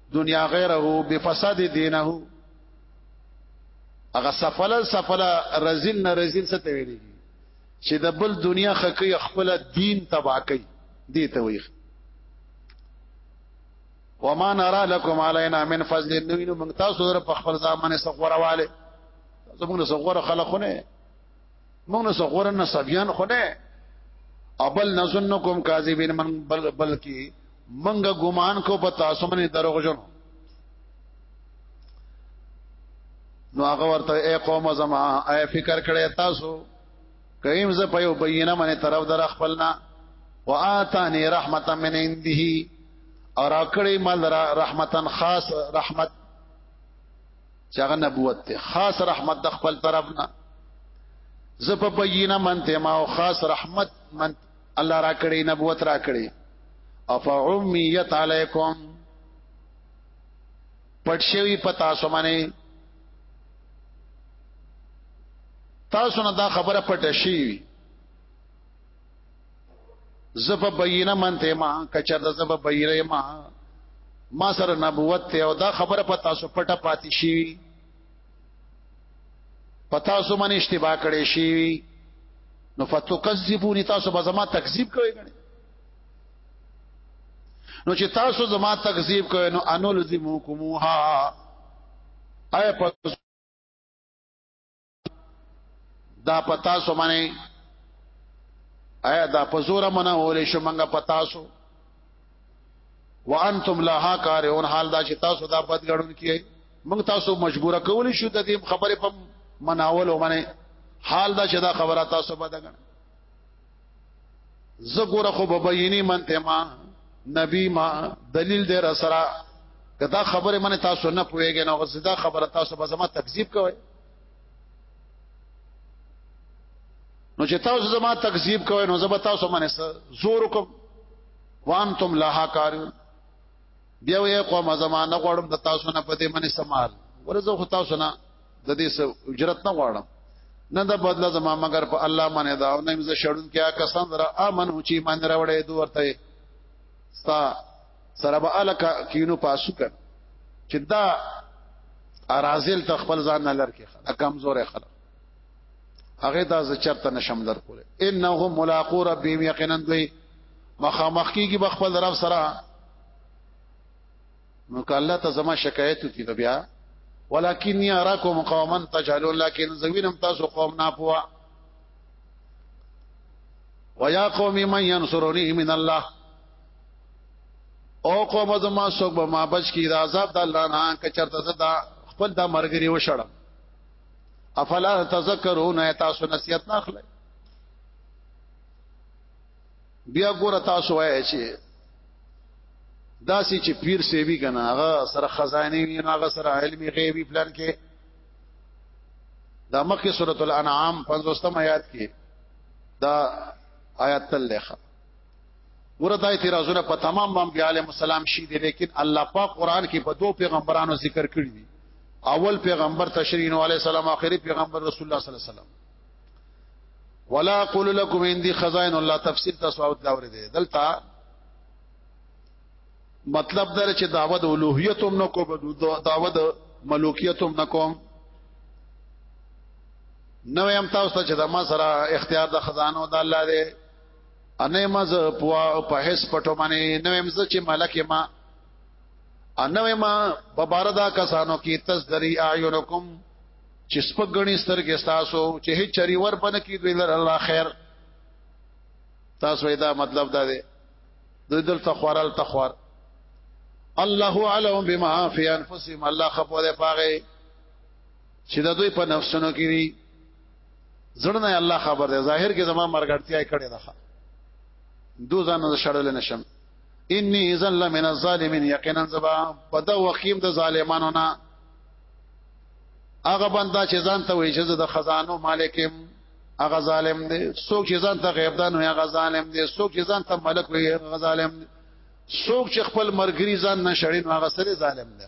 دنیا غیره بفساد دینه هغه سفل سفل رزین نه رزین څه ته ویلي چې د بل دنیا خکې خپل دین تبا کوي دي ته وي وما نرى لكم علينا من فضل نو موږ تاسو در په خپل ځامن سره غوړواله زموږ سره غوړه خلقونه موږ نه سغور نه سبيان خو نه ابل نظنکم کاذبین من بل بلکی منګه ګمان کو په تاسو باندې دروغ جن نو هغه ورته اے قوم زما اے فکر کړی تاسو کئیم ز په یو بینه باندې طرف در خپلنا واتانی رحمتا من عنده اور اکړی مال رحمتن خاص رحمت چې هغه نبوت ته خاص رحمت د خپل طرف نه زه په بینه منته ما او خاص رحمت من الله را کړی نبوت را کړی افعمیت علیکم پټ شوی پتا سو منه تاسو نه دا خبره پټه شي زب بینه منته ما کچر د زب بینه ما ما سره نبوت ته او دا خبره په تاسو پټه پاتې شي پتا سو من اشتباه کړي شي نو فتکذبونی تاسو به زما تکذیب کوئ نو چې تاسو زما تکذیب کوئ نو انو لزمو کومها اي پس دا پتا سو منی ایا دا پزور منا ولې شو منګه پتا سو وانتم لها کارون حال دا چې تاسو دا بد غړون کیئ موږ تاسو مجبور کول شو د دې خبره په مناول ومنه حال دا چې دا خبره تاسو بد غړ زګوره خو ببینی منته ما نبی ما دلیل دې را سره کدا خبره منه تاسو نه پويږئ نو غزدا خبره تاسو به زما تکذیب کوئ نو چې تاسو زما تکذیب کوئ نو زما تاسو باندې زور کوم وانتم لها کارون بیا وې قوم زمانه غوړم د تاسو نه پدې منې سمال ورزه خو تاسو نه د دې سو اجرت نه غواړم نه د بدله زما مگر په الله باندې دا او نه مزه شړون کیا کسان را امن او چې ایمان راوړې دوه ورته ستا سره به الک کینو پاسو کړ چې دا ارازل ته خپل ځان نه لرکه اکم زورې خلک هغه دا ز چرته نشم در کوله انه ملاقات ربهم یقینا دوی مخامخ کیږي بخپل رب سره نو کله ته زما شکایت کی نو بیا ولکن یراکم قوما تجهلون لكن زوینم تاسو قوم نه پوا ويا قوم من ينصرني من الله او قوم زما سوک به ما بچ کی دا عذاب د الله نه که چرته زدا خپل دا مرګري وشړم افلا تذکرون تاسو نصیحت نه اخلئ بیا ګور تاسو وایئ چې داسې چې پیر سی وی کنه هغه سره خزانه وی هغه سره علمي غیبی پلان کې دا مخکې سورۃ الانعام 50 آیات کې دا آیات تل لخوا ګوره دا اعتراضونه په تمام انبیاء علیهم السلام شي دي لیکن الله پاک قران کې په دوه پیغمبرانو ذکر کړی دي اول پیغمبر تشریح نو علی السلام اخري پیغمبر رسول الله صلی الله علیه وسلم ولا قول لكم عندي خزائن الله تفسیر تاسو او دا ورته دلته مطلب در چې دعوت اولوہیت هم نکو دعوت ملوکیت هم نکوم نو هم تاسو ته چې د ما سره اختیار د خزانو د الله دی انه مز پوا په هیڅ پټو باندې نو مز چې ملک ما انو ما بباردا کسانو کې تصدری اعینکم چې سپګنی سترګې تاسو چې هیڅ چری ور بن کې دوی لر الله خیر تاسو دا مطلب دا دی دوی دل تخوارل تخوار الله علم بما فی انفسهم الله خپل پاغه چې د دوی په نفسونو کې زړه نه الله خبر دی ظاهر کې زما مرګړتیا کړې ده دو ځان شړل نشم انی اذا لمن الظالمین یقینا زبا پدا وقیم د ظالمانو نه هغه بندا چې ځان ته وایي چې د خزانو مالکم هغه ظالم دی څوک چې ځان ته غیب دان وي هغه ظالم دی څوک چې ځان ته ملک وي هغه ظالم دی څوک چې خپل مرګري ځان نه شړین هغه سره ظالم دی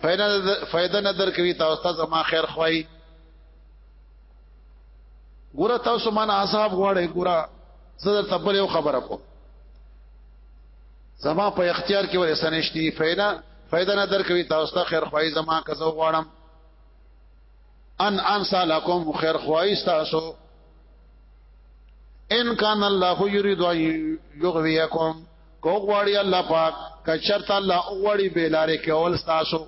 فائدہ نه درکوي تاسو ته زما خیر خوای ګوره تاسو مان عذاب غواړي ګوره زه ته بل یو خبره کوم زما په اختیار کې ورې سنشتي فینا فائدہ نه درکوي تاسو ته خیر خوای زما که زه غواړم ان ان سالکم خیر خوای تاسو ان کان الله یرید یغویکم کو غواړي الله پاک کچرت الله غواړي بیلاره کول تاسو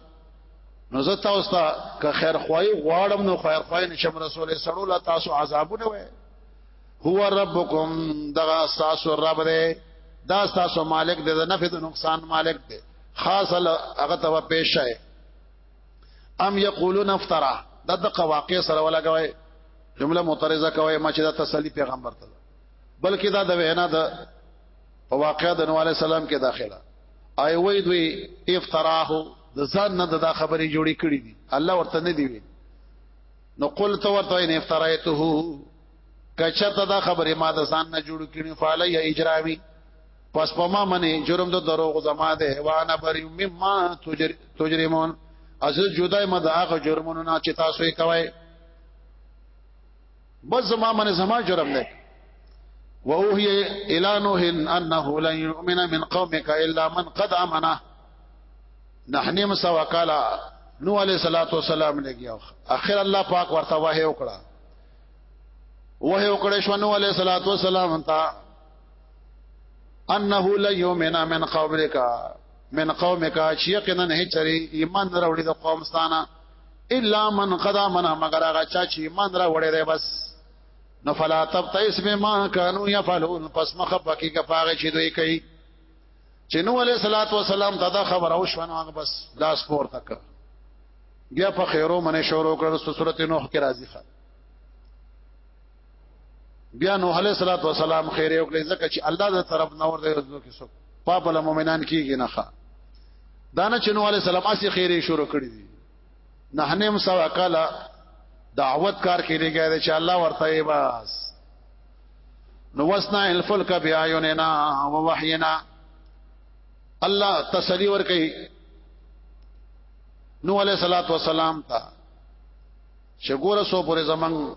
نو زه تاسو ته که خیر خوای غواړم نو خیر خوای نشم رسول سره لا تاسو عذابونه وای هو ربکم دغه تاسو رب دی دا تاسو مالک دی د نفع د نقصان مالک دی خاص هغه ته پیش شي ام یقولون افترا دا د واقع سره ولګوي جمله معترضه کوي ما چې دا تسلی پیغمبر ته بلکې دا د وینا د په واقعا د نوح علی السلام کې داخله آی وې دوی افتراه د ځان نه د خبرې جوړې کړې دي الله ورته نه دی وی نو قل تو ورته ان افترایته کچته دا خبرې ما د ځان نه جوړ کړې فعلی اجرامی پس په ما منی جرم د دروغ زما ده وانا بری مما تجر تجرمون از جدای ما د هغه جرمونو نه چې تاسو یې کوی بس زما من زما جرم نه ووهي الى نوح انه لن يؤمن من قومك الا من قد امنه نحنی مسا وکالا نو علیہ الصلوۃ والسلام نے کیا اخر الله پاک ورته وه وکړه وه وکړه شو نو علیہ الصلوۃ والسلام تا انه لا یؤمن من قومک من قومک چې یقینا هچری ایمان راوړي د قوم ستانه الا من قد امن مگر هغه چا چې ایمان را وړی دی بس نو فلا تبتئس بما كانوا يفعلون پس مخه پکې کپاغه چې دوی کوي چې نو عليه صلوات و سلام ته دا خبر او شونه هغه بس لاس پور تک بیا په خیرو منه شروع کړو سورته نوح کې راځي ښه بیا نو علی صلوات و سلام خیر یو کړي ځکه چې الله د طرف نه ورته ورځو کې سو پاپ له مؤمنان کیږي نه ښه دانه چې نو علی سلام اسی خیره شروع کړی دي نه نیم سو اکل دعوت کار کې لګی چې الله ورته یې بس نو وسنا الفلک بیا یوننا و وحینا الله تسلی ور کوي نو علی صلوات و سلام تا چې ګوره سو پورې زمنګ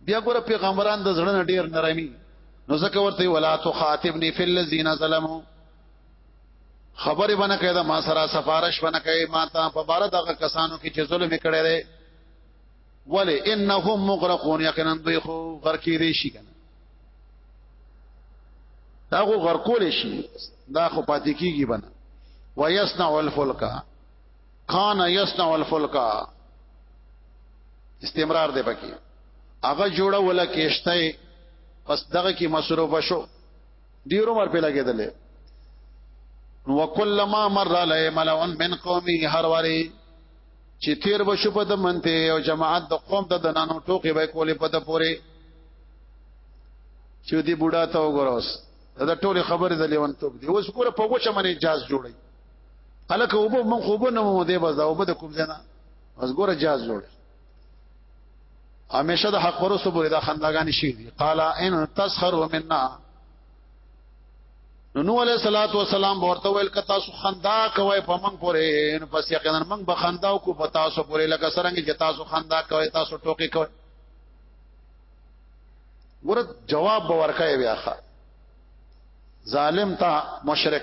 بیا ګوره پیغمبران د زړه ډیر نرمي نو ځکه ورته ولا تخاطبني في الذين ظلموا خبرې باندې کړه ما سره سفارش باندې کړي ما ته په بار دغه کسانو کې چې ظلم کړي دي ولی انهم مغرقون یقینا دوی خو غرقې دي شي کنه دا خو غرقول شي دا خو پاتې کیږي بنه ويصنع الفلک کان یصنع الفلک استمرار دی پکې هغه جوړه ولا کېشته پس دغه کې مصروف شو ډیر عمر په لګیدلې وکلما مر علی ملون من قومه هر وری چې تیر بشو په د منته او جماعت د قوم د دنانو ټوکې به کولې په د پوره چې دی بوډا ته وګوروس دا ټول خبره د لیوان توپ دی اوس ګوره په وچه منې جاز جوړي الکه وبو من خوبو نه مو دی بس دا وبو د کوم ځای نه بس ګوره جاز جوړ همیشه د حق پرسو بوله دا خنداګانی شي دي قال ان تسخروا منا نو نو علیہ الصلوۃ والسلام ورته ویل ک تاسو خندا کوي په من پورې نو پس یقینا من به خندا کو په تاسو پورې لکه سرنګ چې تاسو خندا کوي تاسو ټوکی کوي ورته جواب ورکای بیا ظالم تا مشرک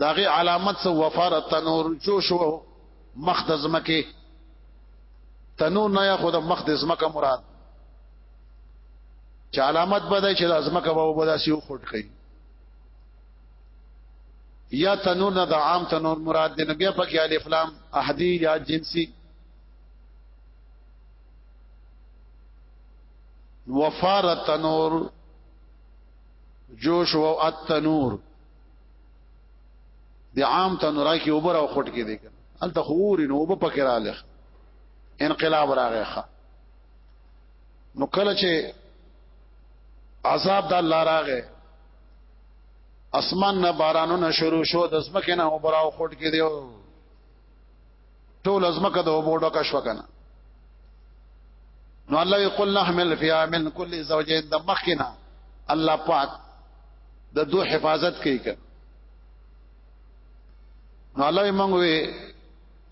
داغه علامت سو وفار تنور جوش وو مخ د زمکه تنور نه یا خود مخ د زمکه مراد چې علامت بده چې د زمکه به وبدا سیو خټ کړي یا تنور نه د عام تنور مراد دی نبی پاک یا الف لام احدی یا جنسی وفار تنور جوش و التنور د عام تنورای کې اوبر او خټ کې دي انت خور نو وب پکې رااله انقلاب راغی ښا نو کله چې عذاب د الله راغی اسمان نه بارانونه شروع شو د اسمکه نه اوبر او خټ کې دي ټول ازمکه د اوبو ډکه شو کنه نو الله یقول نحمل فیها من کل زوجین د مخینا الله پاک د دو حفاظت کوي که نو الله موږ وي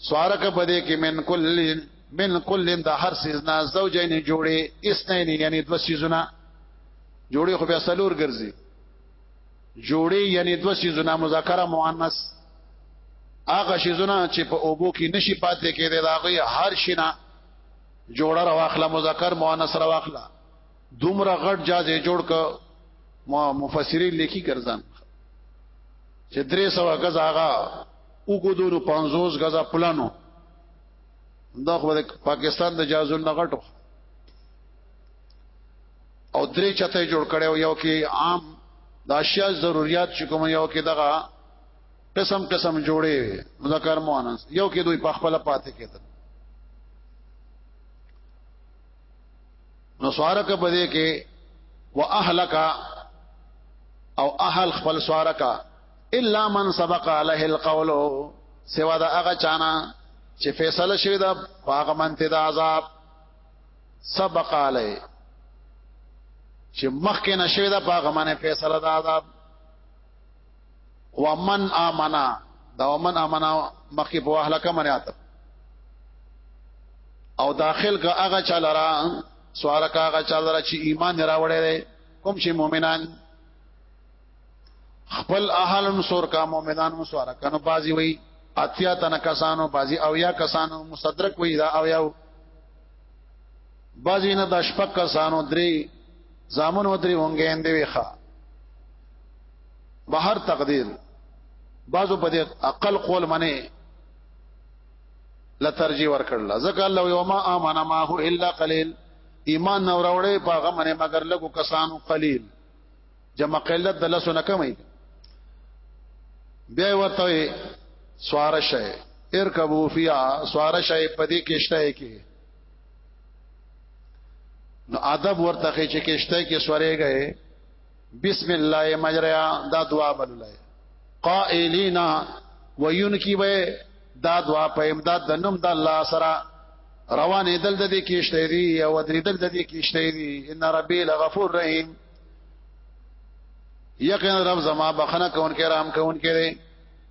سوارک بده کې من کل من کل د هر سیزنا زوجین جوړي اسنین یعنی دو سیزونه جوړي خو بیا سلور ګرځي جوړي یعنی دو سيزونه مذکر مؤنث هغه شیزونه چې په اوبو کې نشي پاتې کېدای دا غي هر شینا جوړه راخله مذکر مؤنث راخله دومره غټ جازه جوړ ک مفسرین لیکي ګرځان چې درې سو غز هغه وګدونو 50 غزا پلانو دا خو د پاکستان د جازو نغټو او درې چته جوړ کړو یو کې عام د اشیاء ضرورت چې کوم یو کې دغه قسم قسم جوړې مذکر مؤنث یو کې دوی په خپل پاتې کېدل نو سوارک بده کې واهلک او اهل خپل سوارک الا من سبق عليه القول سوا دا هغه چانا چې فیصله شوی دا هغه منته د عذاب سبق علی چې مخکې نشوي دا پاغه باندې فیصله دا عذاب ومن امنا دا ومن امنا مخکې په اهل کمنه آتا او داخل کا هغه چلرا سوار کا هغه چلرا چې ایمان راوړی کوم چې مؤمنان خپل اهل انصر کا مؤمنان مسوار کنو بازی وی اتیا تن کسانو بازی او یا کسانو مصدرک وی دا او یاو بازی نه د شپک کسانو درې زامن و درې ونګې اندې ویخه بهر تقدیر بازو په دې عقل قول منه لترجی ورکړل ځکه الله یوما امن ما هو الا قليل ایمان نور وړې په غمنه مگر لګو کسانو قلیل جمع قلت د لسو نه کمې بیا ورته سوار شي ارکبو فیا سوار شي پدې کېشته کې نو ادب ورته چې کېشته کې سورې گئے بسم الله مجریا دا دعا بللای قائلینا وین کی وې دا دعا په امداد د نوم د الله سره روانې دل د دې کېشته دي او درې دل د دې کېشته دي ان ربي لغفور رحیم یقینا رب زما بخنه کون کې رحم کون کې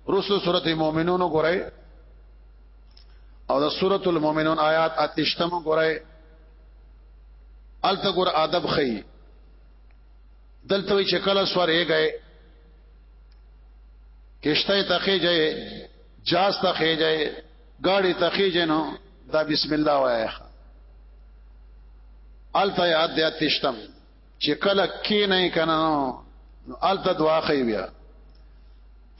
رسو سورۃ المؤمنون ګورئ او د سورۃ المؤمنون آیات اتشتم ګورئ الته ګور ادب خي دلته وی شکل سور یې گئے کشته تخې جاي جاز تخې جاي گاڑی تخې جنو دا بسم الله وایه الته یاد د اتشتم چې کله کې نه کنه نو الته دعا کوي بیا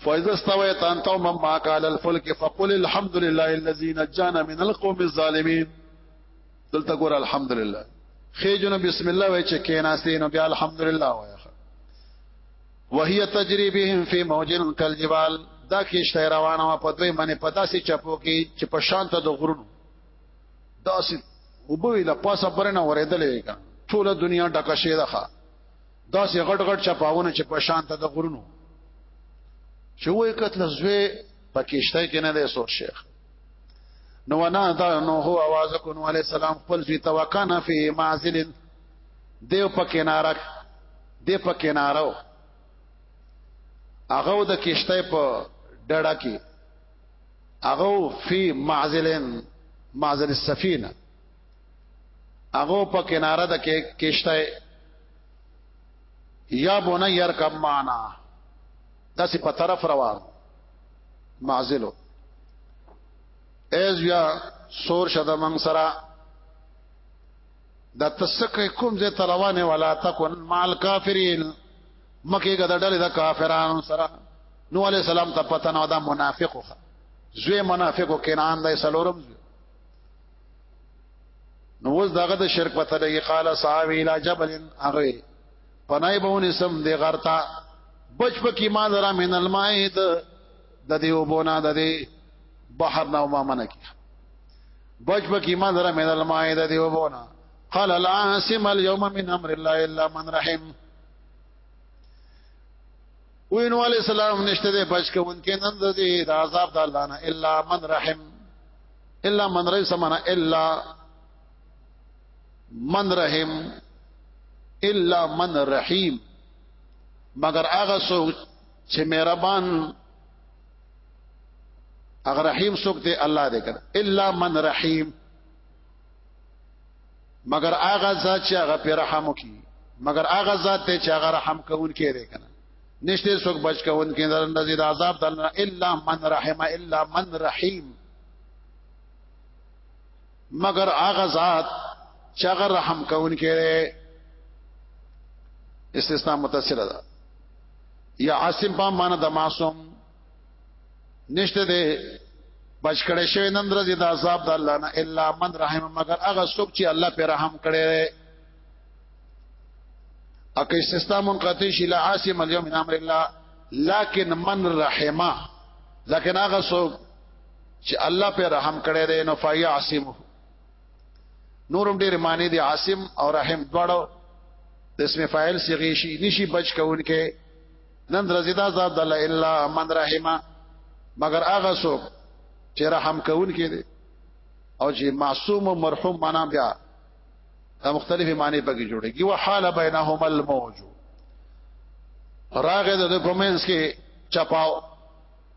فاذا استويت انت ومن معك على الفلك فقل الحمد لله الذي نجانا من القوم الظالمين دلته ګور الحمد لله خېجن بسم الله وای چې کیناسي نو بیا الحمد لله وای وهي تجري بهم في موج كالجبال دا کیشته روانه په دوی باندې پتا سي چپو کې چې په شانته د غرونو داسې وبوي له پاسه برنه ورېدلې کا ټول دنیا ډکه شي دغه داسې غټ غټ چپاونه چې په شان ته د غرونو چې وې کتل زوی پکېشته کې نه دی سور شیخ نو انا دا نو هو आवाज کو نو عليه السلام خپل زوی توکانا فی معزل دیو په کناره دی په کناره هغه د کېشته په ډړه کې هغه فی معزلن معزل السفینه هغه په کناره د کېشته یا بونه ير کم معنا داسې په طرف روان معزلو ایز بیا سور شد منگ سرا دا تسکه کوم زه تروانه ولا تکون مال کافرین مکه ګد ډلې د کافرانو سره نو علی سلام ته پته نه دا منافقو زوی منافقو کینان دای سلورم نو وز داغه د شرک پته لګي قال صاحبي لا جبل هغه پنای بهونه سم دی غرتا بچ پکې ما درا من المائد د دې وبونه د دې بحر نو ما منکی بچ بک ایمان در من المائده دی وبونه قال لا عاصم اليوم من امر الله الا من رحم وینو علی السلام نشته دی بچ کوونکې نن د دې د عذاب د الله نه الا من رحم الا من رحم سمنا الا من رحم الا من رحیم مگر هغه څوک چې مهربان اگر رحیم څوک دی الله دې کړ الا من رحیم مگر هغه ذات چې هغه پر رحم وکي مگر هغه ذات ته چې هغه رحم کوونکی دی کنه نشته څوک بچ کوونکی در نزيد عذاب دلنا الا من رحم الا من رحیم مگر هغه ذات چې هغه رحم کوونکی دی استثناء متصله ده یا عاصم په معنا د معصوم نشته دی بچ کړي شوی نن ورځ د عذاب د الله نه الا من رحم مگر هغه څوک چې الله پر رحم کړي اکه استثناء منقطع شي لا عاصم اليوم من امر الله لكن من رحمه لكن هغه څوک چې الله په رحم کړي دی نو فای عاصم نورم ډېر معنی دی عاصم او رحم دواړو د اسم فاعل صيغه شي نشي بچ کوونکې نن رضیدا ذات الله الا من رحمه مگر هغه څوک چې رحم کوونکې دی او چې معصوم او مرحوم معنا بیا دا مختلفې معنی پکې جوړېږي وحال بینهما الموج راغه د کومنس کې چپاو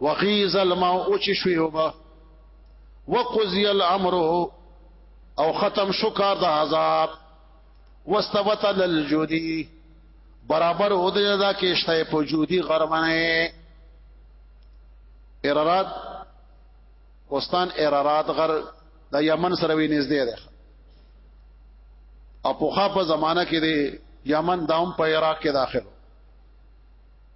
وغیز الماء او چې شوی وبا وقضی الامر او ختم شو کار د عذاب واستوت للجودی برابر او د دا کېشته په جودی غرمنه ارارات اوستان ارارات غر د یمن سره وی نږدې ده او په خاپه زمانہ کې دی یمن داوم په عراق کې داخل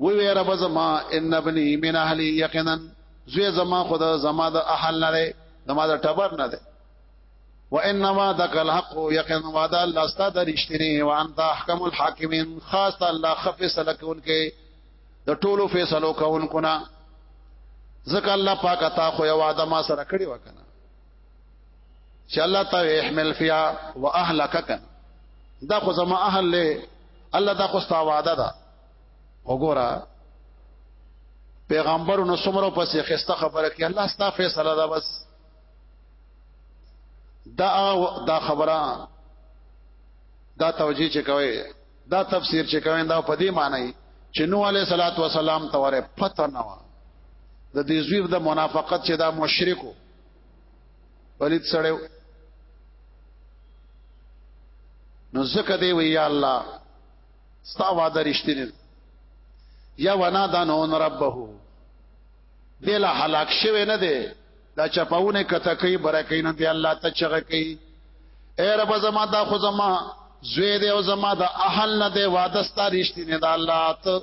وی وی رب زما ان ابنی من اهلی یقینا زوی زما خدا زما د اهل نه دی زما د ټبر نه دی وانما ذک الحق یقینا وعد الله استاد رښتینی او انت احکم الحاکمین خاص الله خفص لکون کې د ټولو فیصلو کوونکو نه ځکه الله پاک عطا خو یو وعده ما سره کړی وکنه چې الله تعالی احمل فيها واهلكك دا خو زما اهل له الله دا خو ستا وعده ده وګوره پیغمبرونو سمرو پسې خسته خبره کې الله ستا فیصله ده بس دا دا خبره دا توجیه چې کوي دا تفسیر چې کوي دا په دې معنی چې نو عليه صلوات و سلام توره پته نه و د دې زویر د منافقت چې دا مشرکو پلیت سړیو نو زکه دی وی یا الله ستا وعده رښتینی یا ونا دانون ربه دل هلاک شوی نه دی دا چپاونه کته کوي برکې نه دی الله ته چغه کوي اے رب زما دا خو زما زوی دی او زما دا اهل نه دی وعده ستا رښتینی دا الله ته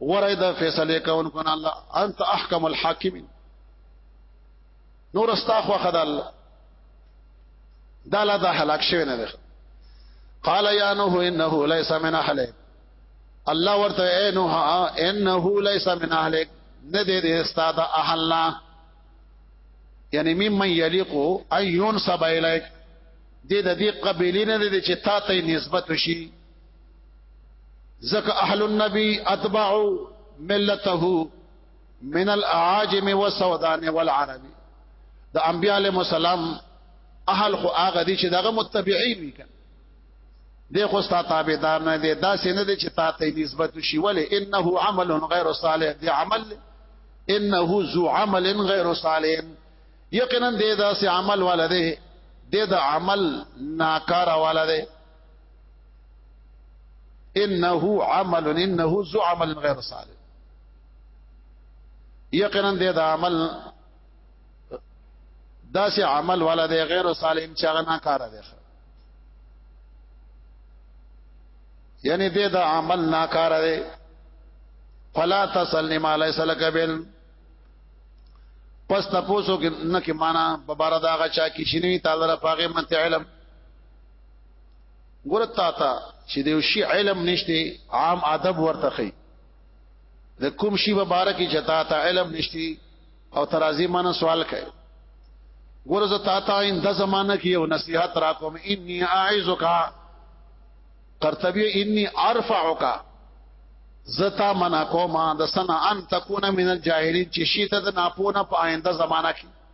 غره د فیصله کوونکو نه الله انت احکم الحاکمین نور استا خو خدای الله دا لا دا هلاک شوی نه دی قال یا نوح انه ليس من اهلک الله ورته اے نوح انه ليس من اهلک نه دې دې استا دا اهلنا یعنی مم من یلیق ان ينسب الیک دې د دې قبیلې نه دې چې تا ته نسبت شي زکه اهل النبي اتبعوا ملته من الاعاجم والسودان والعرب د انبياء عليهم السلام اهل خو هغه دي چې دغه متبعي وي د خو ستا تابعدار نه دي دا سینه دي چې تا ته نسبت شي ولې انه عمل غیر صالح دي عمل انه ذو عمل غیر صالح یقینا دې دا سي عمل ولده دې دا عمل ناکاره ولده انه عمل انه ذو عمل غیر صالح یقینا دې دا عمل دا سه عمل والا دې غیر صالح چې هغه نه کار دی یعنی دې دا عمل نه کار دی فلا تسلنی ما ليس لك بال پس تاسو کې نه کې معنا په بار دا غچا کې شنوي تعالی را پاګه مت علم ګورتا تا چې د شی علم نشته عام ادب ورته خي د کوم شی مبارک جتا تا علم نشته او ترازی مانه سوال کوي ګورز تا تا ان د زمانہ کې یو نصيحت را کوم اني اعذک قرطبی اني ارفعک زتا منا کوما د سنا ان تکونه من الجاهلین چې شي ته د ناپونه په آینده زمانہ کې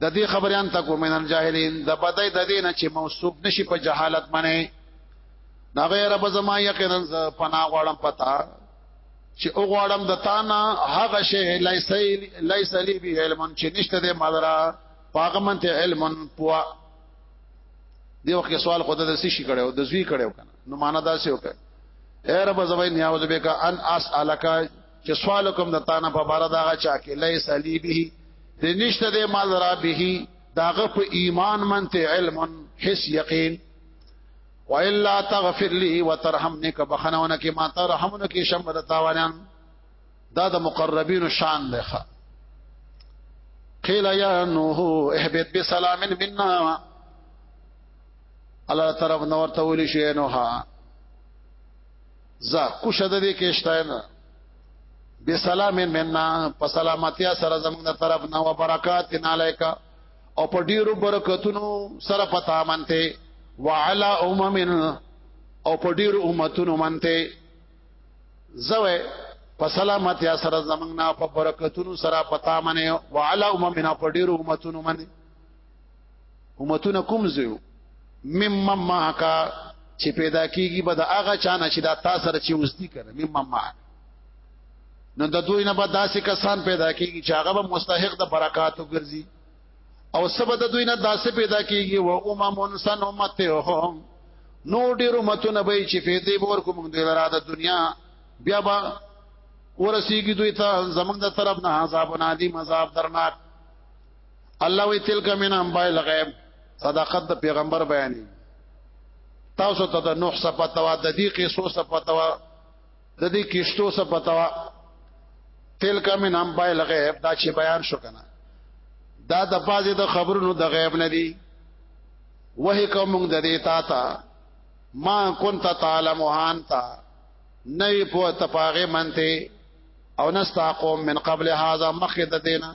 د دې خبريان تکو من الجاهلین د بدای د دې نه چې موصوف نشي په جهالت باندې دا غیر رب زما یقینا پنا غواړم پتا چې او غواړم د تا نه هغه شی لیس لی به علم چې نشته د مدرا پاغه منته علم پوا دیو کې سوال خدای د سشي کړو د زوی کړو نو معنا دا څه وکړه اے رب زما نیاز به کا ان اسالک چې سوال کوم د تانه په بار دا چا کې لای صلیبه د نشته د مال را به داغه په ایمان منته علم حس یقین والا تغفر لي وترحمني که بخنونه کې ما ته رحمونه کې شم د تاوانان دا د مقربین شان ده قیل یا نوح اهبط بسلام منا الله طرف نور ته ویل شي نوح زه کوشه د دې کې شته نه بسلام مننا په سلامتیا سره زموږ د طرف نه و برکات علیک او په ډیرو برکتونو سره پتا منته وعلى امم او په ډیرو امتونو منته زوه په سلامتیا سره زمنګ نه په برکتونو سره پتا منه وعلى امم په ډیرو امتونو منه امتونه کوم زیو مم ما کا چې پیدا کیږي به د هغه چانه چې دا تاسو سره چې وستی کړه مم ما نو د دوی نه به داسې کسان پیدا کیږي چې هغه به مستحق د برکات وګرځي او سبا د دوی نه داسې پیدا کیږي و امم سن امتهم نو ډیر امتونه به چې فیدې بور کوم د لرا د دنیا بیا به ورسیږي دوی ته زمنګ د طرف نه عذاب نادي مذاب درناک الله وی تلک من انباء الغیب صداقت د پیغمبر بیانې تاسو ته د نوح صفاتوا د دې قصو صفاتوا د دې کشتو صفاتوا تلک من انباء الغیب دا چې بیان شو کنه دا د پازې د خبرونو د غیب نه دی وه کوم د دې تا تا ما كنت تعلم انت نوی په تپاغه منته او نستا قوم من قبل هذا مخد دینا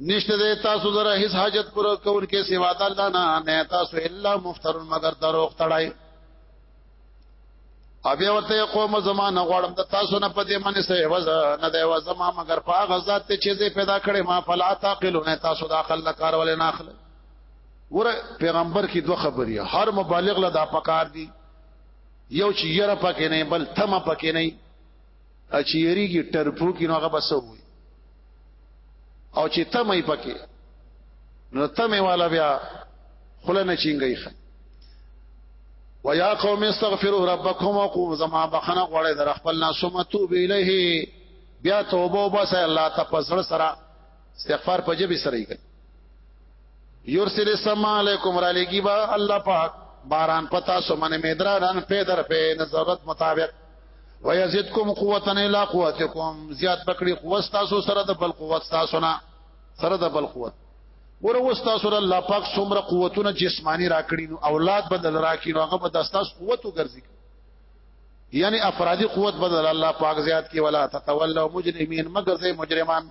نشته ده تاسو زره هیڅ حاجت پر کون کې سوا د الله نه نه تاسو الا مفتر مگر دروغ تړای ابي ورته قوم زمانه غړم د تاسو نه پدې منې سه وز نه دی وز ما مگر په غزاد ته چې زه پیدا کړې ما فلا تعقلون تاسو د عقل نه کار ولې نه اخلي ور پیغمبر کې دوه خبرې هر مبالغ له دا پکار دي یو چې یره پکې نه بل تم پکې نه چې یریږي ټرپو کې نو هغه بسو وي او چې تمه یې پکې نو تمه والا بیا خله نه چینګي ښه ويا قوم استغفروا ربكم وقوموا زما بخنه غوړې در خپل نه ثم توب الیه بیا توبه وباسه الله ته پسړ سره استغفار په جبه سره یې یرسل السما علیکم را لګي با الله پاک باران پتا سو من مدران په در په نظرت مطابق ويزدكم قوه الى قوتكم زیات بکړي قوت تاسو سره د بل قوت تاسو نه سره د بل قوت ور وستا سره الله پاک څومره قوتونه جسمانی راکړي نو اولاد بدل راکړي نو هغه به داستاس قوت وګرځي یعنی افرادی قوت بدل الله پاک زیات کی ولا تتولوا مجرمین مگر زي مجرمان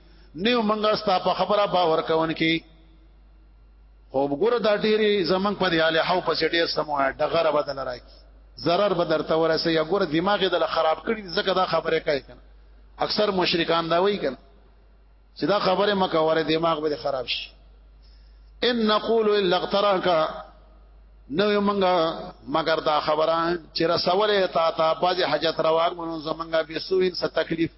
نیو منګه ستا په خبره باور کون کی خو وګوره دا ډیری زمنګ په دی اله حو په سټی سمو ډغره بدل راکی zarar به درته ورسې یا ګوره دماغ دل خراب کړي ځکه دا خبره کوي کنه اکثر مشرکان دا وایي کنه چې دا خبره مکه وره دماغ به خراب شي ان نقول الا اقتراك نو یمنګا مگر دا خبره چې رسوله تا تا باز حاجت روا مونږ زمنګا به سوین څه تکلیف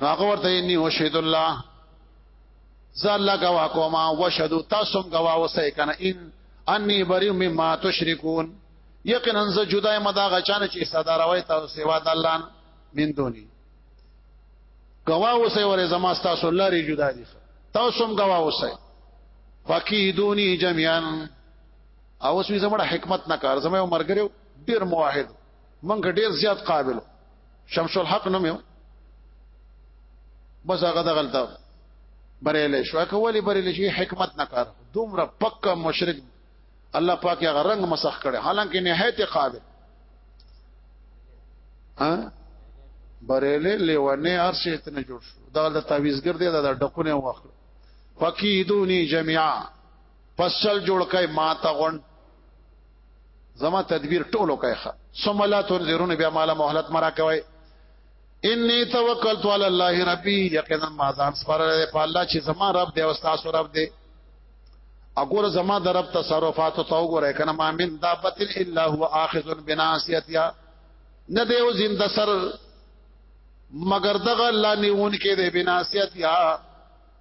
هغه ورته انی هو شهید الله ز الله گوا کوما وشهدو تاسو گوا وسه کنه ان انی بری مما تشرکون یقینا ز جدای مدا غچانه چې صداروي تاسو سیوا د الله من دونی گوا وسه ورې زما تاسو لاري جدا دي تاسو هم گوا وسه فقیدونی جميعا او اوس وی زموږ حکمت نه کار زموږ مرګرو ډیر موحد منګ ډیر زیات قابل شمس الحق نوم یو بس هغه دغلطه بریلې شو کولی بریلې شي حکمت نه کار دومره پکا مشرک الله پاک هغه رنگ مسخ کړي حالانکه نهایت قابل ها بریلې لیوانه ارشه اتنه جوړ شو دا د تعویزګر دی دا ډکونه واخل فقیدونی جميعا پسل جوړ کای ما تا غون زما تدبیر ټولو کوي ثم لا تنذرون بیا مال مهلت مرا کوي انی توکلت علی الله ربی یقینا ما ځان سپارل په الله چې زما رب دی او تاسو رب دی اګور زما د رب تصرفات او تو ګره کنه ما من دابت الا هو اخذ بناسیتها نه دی او زنده سر مگر دغه الله نیون کې دی بناسیتها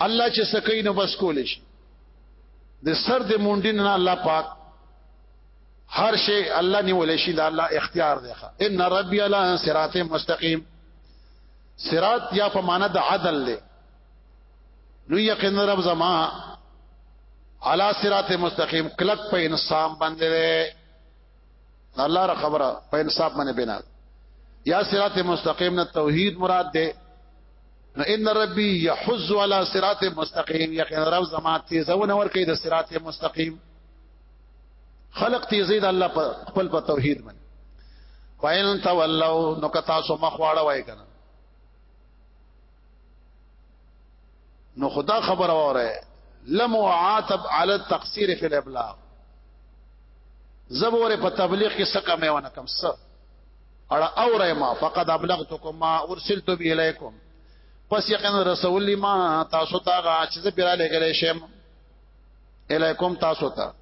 الله چې سکه نو بس کول شي د سر د مونډین نه الله پاک هر شی الله نیول شي دا الله اختیار دی ان ربي علی صراط مستقیم صراط یا په معنا د عدل دی نو یقین رب زما علی صراط مستقیم کلک په انسان باندې الله را خبره په انصاف باندې بنا یا صراط مستقیم نه توحید مراد ده نو ان ربي يحز على صراط مستقيم یقینا رب زما تیزونه ور کوي د صراط مستقيم خلق تیزید الله په خپل په توحید باندې وَإِن تَوَلَّوْا نو کتا سو مخواړه وای کنه نو خدا خبر اوره لم عاتب على التقصير في الابلاغ زبور په تبلیغ کې څه کمه ونه کم څه اړه اوره ما فقد ابلغتكم ما ارسلت به اليكم پس یقین رسول ما تاسو ته غا چې زه پیرا لګلې شم الیکم تاسو ته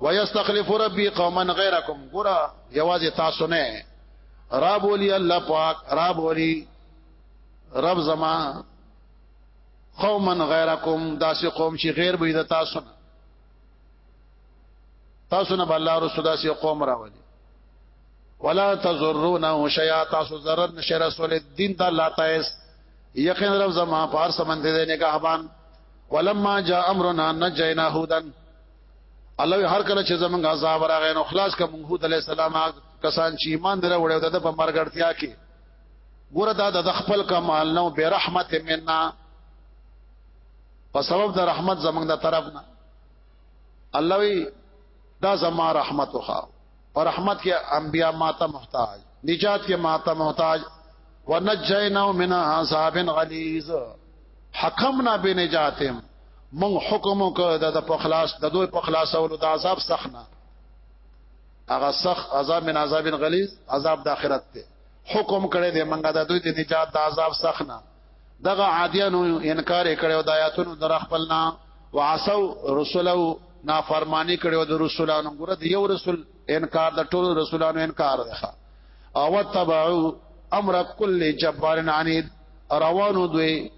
ويستخلف ربي قوما غيركم ګرا یوازې تاسو نه رب ولي الله پاک رب ولي رب زما قوما غیرکم داسې قوم چې غیر به د تاسو تاسو نه الله رسول داسې قوم راولي ولا تزرونه شیئا تاسو ضرر نشه رسول دین ته الله تعالی یقین رب زما پار سمند دې نگاهبان ولما جاء امرنا نجینا هودن الله هر کله چې زمونږ عذاب راغی نو خلاص کوم هود علی السلام کسان چې ایمان دره وړو د په مرګ اړتیا کې ګوره دا د خپل کمال نو به رحمت مننا په سبب د رحمت زمنګ د طرف نه الله وی دا زما رحمت وخا پر رحمت کې انبیا ماته محتاج نجات کې ماته محتاج ونجینا من عذاب غلیظ حکمنا بنجاتهم من حکم کو د پخلاص د دوی پخلاص او د عذاب سخنه هغه سخت عذاب من عذاب غلیظ عذاب د اخرت ته حکم کړی دی منګه د دوی د نجات د عذاب سخنه دغه عادیانو انکار کړو د آیاتونو در خپلنا وعصوا رسلو نافرمانی کړو د رسولانو ګره د یو رسول انکار د ټولو رسولانو انکار دی او تبعو امر کل جبار عنید روانو دوی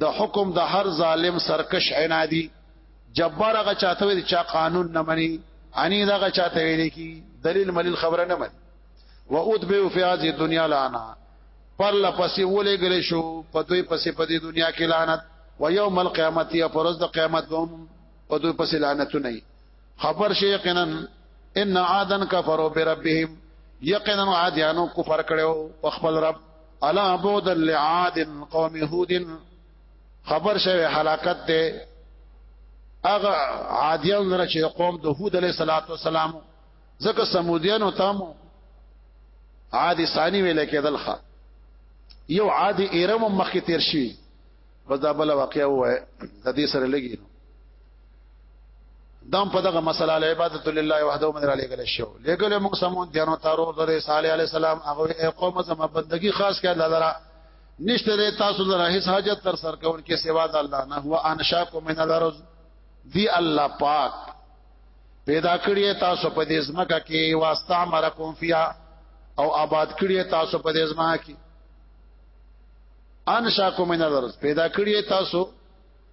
د حکم د هر ظالم سرکش عنادی جبار هغه چاته وي چې قانون نه مني عنید هغه چاته وي کی دلیل ملیل خبره نه مني و اتبعوا فی هذه الدنيا لعنه پر لپسې ولې غلې شو په دوی پسې په دې دنیا کې لعنت و یوم القیامت یا پرز د قیامت هم په دوی پسې لعنت نه خبر شي یقینا ان عادن کفروا بربهم یقینا عادیانو کفر کړو په خپل رب الا بود لعاد قوم هود خبر شوی هلاکت ده اغه عادیان لره چې قوم د هود علیه السلام ځکه سمودیانو تامو عادي ثاني ویل کېدل ښه یو عادي ایرم مخکې تیر شي بس دا بل واقعیا وای د دې سره لګي دام په دغه مسله علی عبادت لله وحده من علی گله شو لګله موږ سمون دیانو تارو در صالح علی السلام هغه قوم زما بندگی خاص کړه الله درا نشته تاسو درا هیڅ حاجت تر سر کول کې سوا د الله نه هو انشاکم من الارض دی الله پاک پیدا کړی تاسو په دې ځمکه کې واستعمرکم فیا او آباد کړی تاسو په دې ځمکه کې انشاکم من الارض پیدا کړی تاسو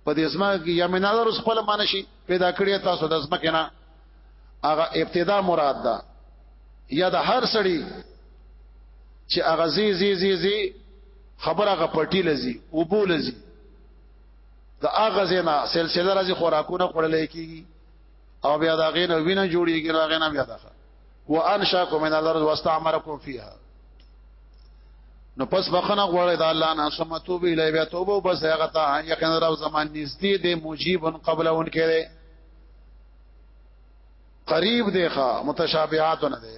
په دې ځمکه کې یا من الارض خپل مانشي پیدا کړی تاسو د ځمکې نه هغه ابتدا مراد ده یا د هر سړی چې هغه زی زی زی زی خبره غپټی لذي وبو لذي د هغه زینا سلسله راځي خوراکونه خورل کیږي او بیا دا غینه وینه جوړیږي دا غینه بیا دغه وانشاکم من الارض واستعمرکم فیها نو پس بخنه غوړی دا الله نه سمتو به لای بیا توبه بس هغه ته یقین رب زمان نږدې دی مجیب قبل اون کړي قریب دی ښا متشابهات نه دی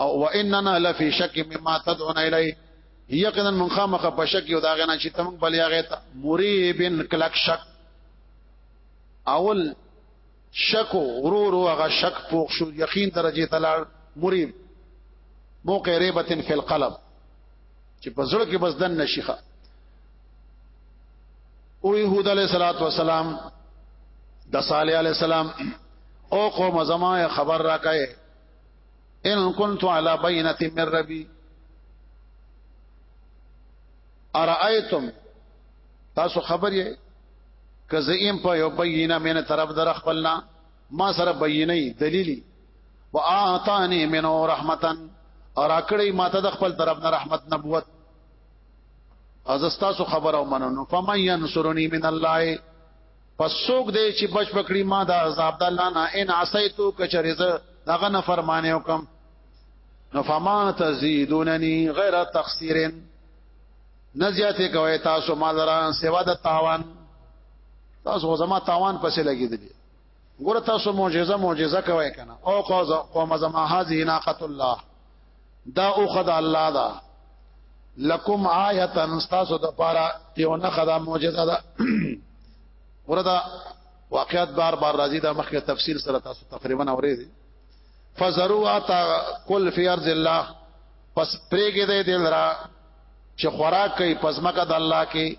او واننا لفي شک مما تدعون الیه یقینا من خامخ په شک یو دا غنا چې تم بل یاغه ته مریبن کلک شک اول شک ورو ورو هغه شک پوښ شو یقین درجه تلار مریب موقع ریبتن فی القلب چې په زړه کې بس دن نشيخه او يهود عليه صلوات و سلام د صالح عليه السلام او قوم زما خبر راکای ان كنت على بينه من ربي ارايتم تاسو خبر یې کزئیم په یو بینه مینه طرف در خپلنا ما سره بینه دلیلی واعطانی منو رحمتن اور اکړی ما ته د خپل طرف نه رحمت نبوت از استاسو خبر او مننو فمن ينصرني من الله پس څوک دی چې بچ پکړي ما د عذاب د الله نه ان عصیتو کچری زه دغه نه فرمانه وکم نو فما تزيدونني غیر تخسیر نزیاته کوي تاسو ما لرا سوا د تاوان تاسو زما تاوان پسې لګیدلی ګور تاسو معجزه معجزه کوي کنه او قوم زما هذه ناقۃ الله دا او خدای الله دا لکم آیتن استاسو د پارا یو نه خدا معجزه ده وردا واقعات بار بار راځي دا مخکې تفسیر سره تاسو تقریبا اورې دي فزروا تا کل فی ارض الله پس پرېګې دې دلرا چې خوراک کوي پس مکه د الله کې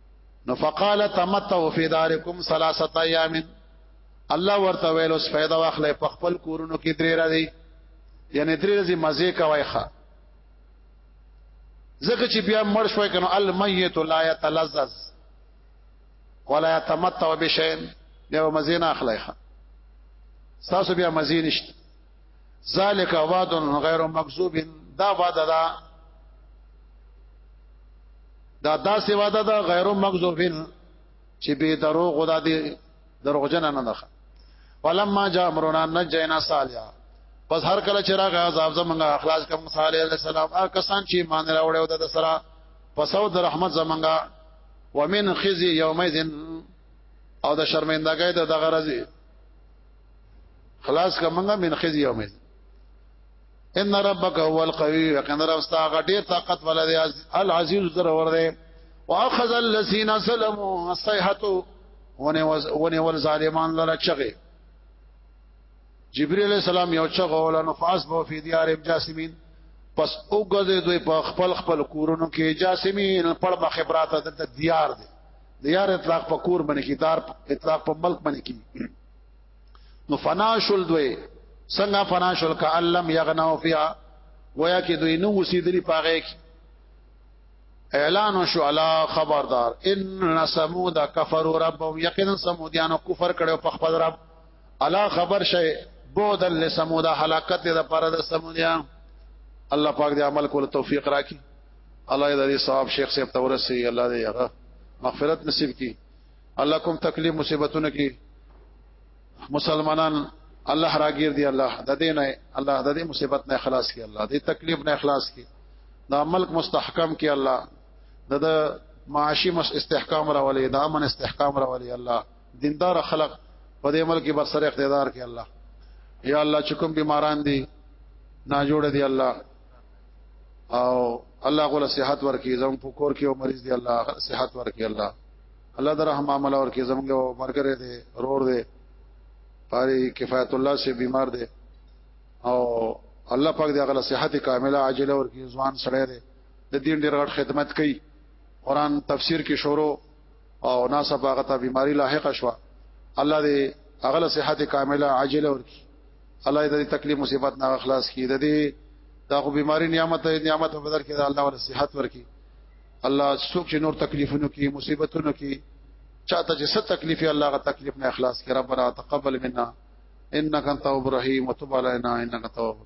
نو فقال تمتعوا في داركم ثلاثه ايام الله ورته ویل اوس فائدہ واخلې په خپل کورونو کې درې راځي یعنی درې راځي مزه کوي ښا زکه چې بیا مړ شوی کنو المیت لا یتلذذ ولا یتمتع بشین بیا مزه نه اخلي ښا تاسو بیا مزه نشته ذالک وعد غیر مکذوب دا وعده دا دا داسې وعده دا غیر مکذوب چې به دروغ دا دی دروغجن نه ده ولما جاء امرنا نجینا صالحا پس هر کله چې راغی عذاب زمونږه اخلاص کوم صالح علیہ السلام هغه کسان چې ایمان راوړی او د سره پسو د رحمت زمونږه ومن خزي يومئذ او د شرمندګۍ د دغه رزي خلاص کا منګه من خزي یوم ان ربک هو القوی وکنا رب ستا غډیر طاقت ولا دی العزیز در ور دی واخذ الذين سلموا الصيحه ونه ونه ول ظالمان لره چغه جبريل السلام یو چغه ول نفاس بو فی دیار جاسمین پس اوګه دوی په خپل خپل کورونو کې جاسمین پړ مخه براته د دیار دی دیار اطلاق په کور باندې کې دار اطلاق په ملک باندې کې نو فناشل دوی څنګه فناشل کا علم یغنو فیا ویا کې دوی نو وسیدلی پاغه کې اعلان شو علا خبردار ان سمود کفروا ربهم یقینا سمودیانو کفر کړو په خپل رب علا خبر شي بود لسمود هلاکت د پر د سمودیان الله پاک دې عمل کول توفیق راکړي الله دې ثواب شیخ صاحب تورسي الله دې هغه مغفرت نصیب کړي الله کوم تکلیف مصیبتونه کې مسلمانان الله راګیر دی الله د دې نه الله د دې مصیبت نه خلاص کی الله دې تکلیف نه خلاص کی دا ملک مستحکم کی الله د د معاشي مس استحکام راولي دا من استحکام راولي الله دیندار خلق په دې ملک بر سره اقتدار کی الله یا الله چې کوم بیماران دي نا جوړ دي الله او الله غوله صحت ورکي زم په کور کې او مریض دي الله صحت ورکي الله الله در رحم عمل اور کې زموږ یو مرګره دی رور دی پاری کفایت الله سے بیمار دی او الله پاک دې هغه صحت کامله عاجله اور کې ځوان سره دی د دین ډېر غټ خدمت کوي قران تفسیر کې شروع او ناسب هغه ته بیماری لاحقه شو الله دې هغه صحت کامله عاجله اور کې الله دې تکلیف مصیبت نه خلاص کړي د دې دا خو بیماری نعمت نعمت بدر کې دا الله ور صحت ورکړي الله څوک چې نور تکلیفونو کې مصیبتونو کې چاته چې ست تکلیف الله غا تکلیف نه اخلاص کړه ربنا تقبل منا انك انت التواب الرحيم وتب علينا انك انت التواب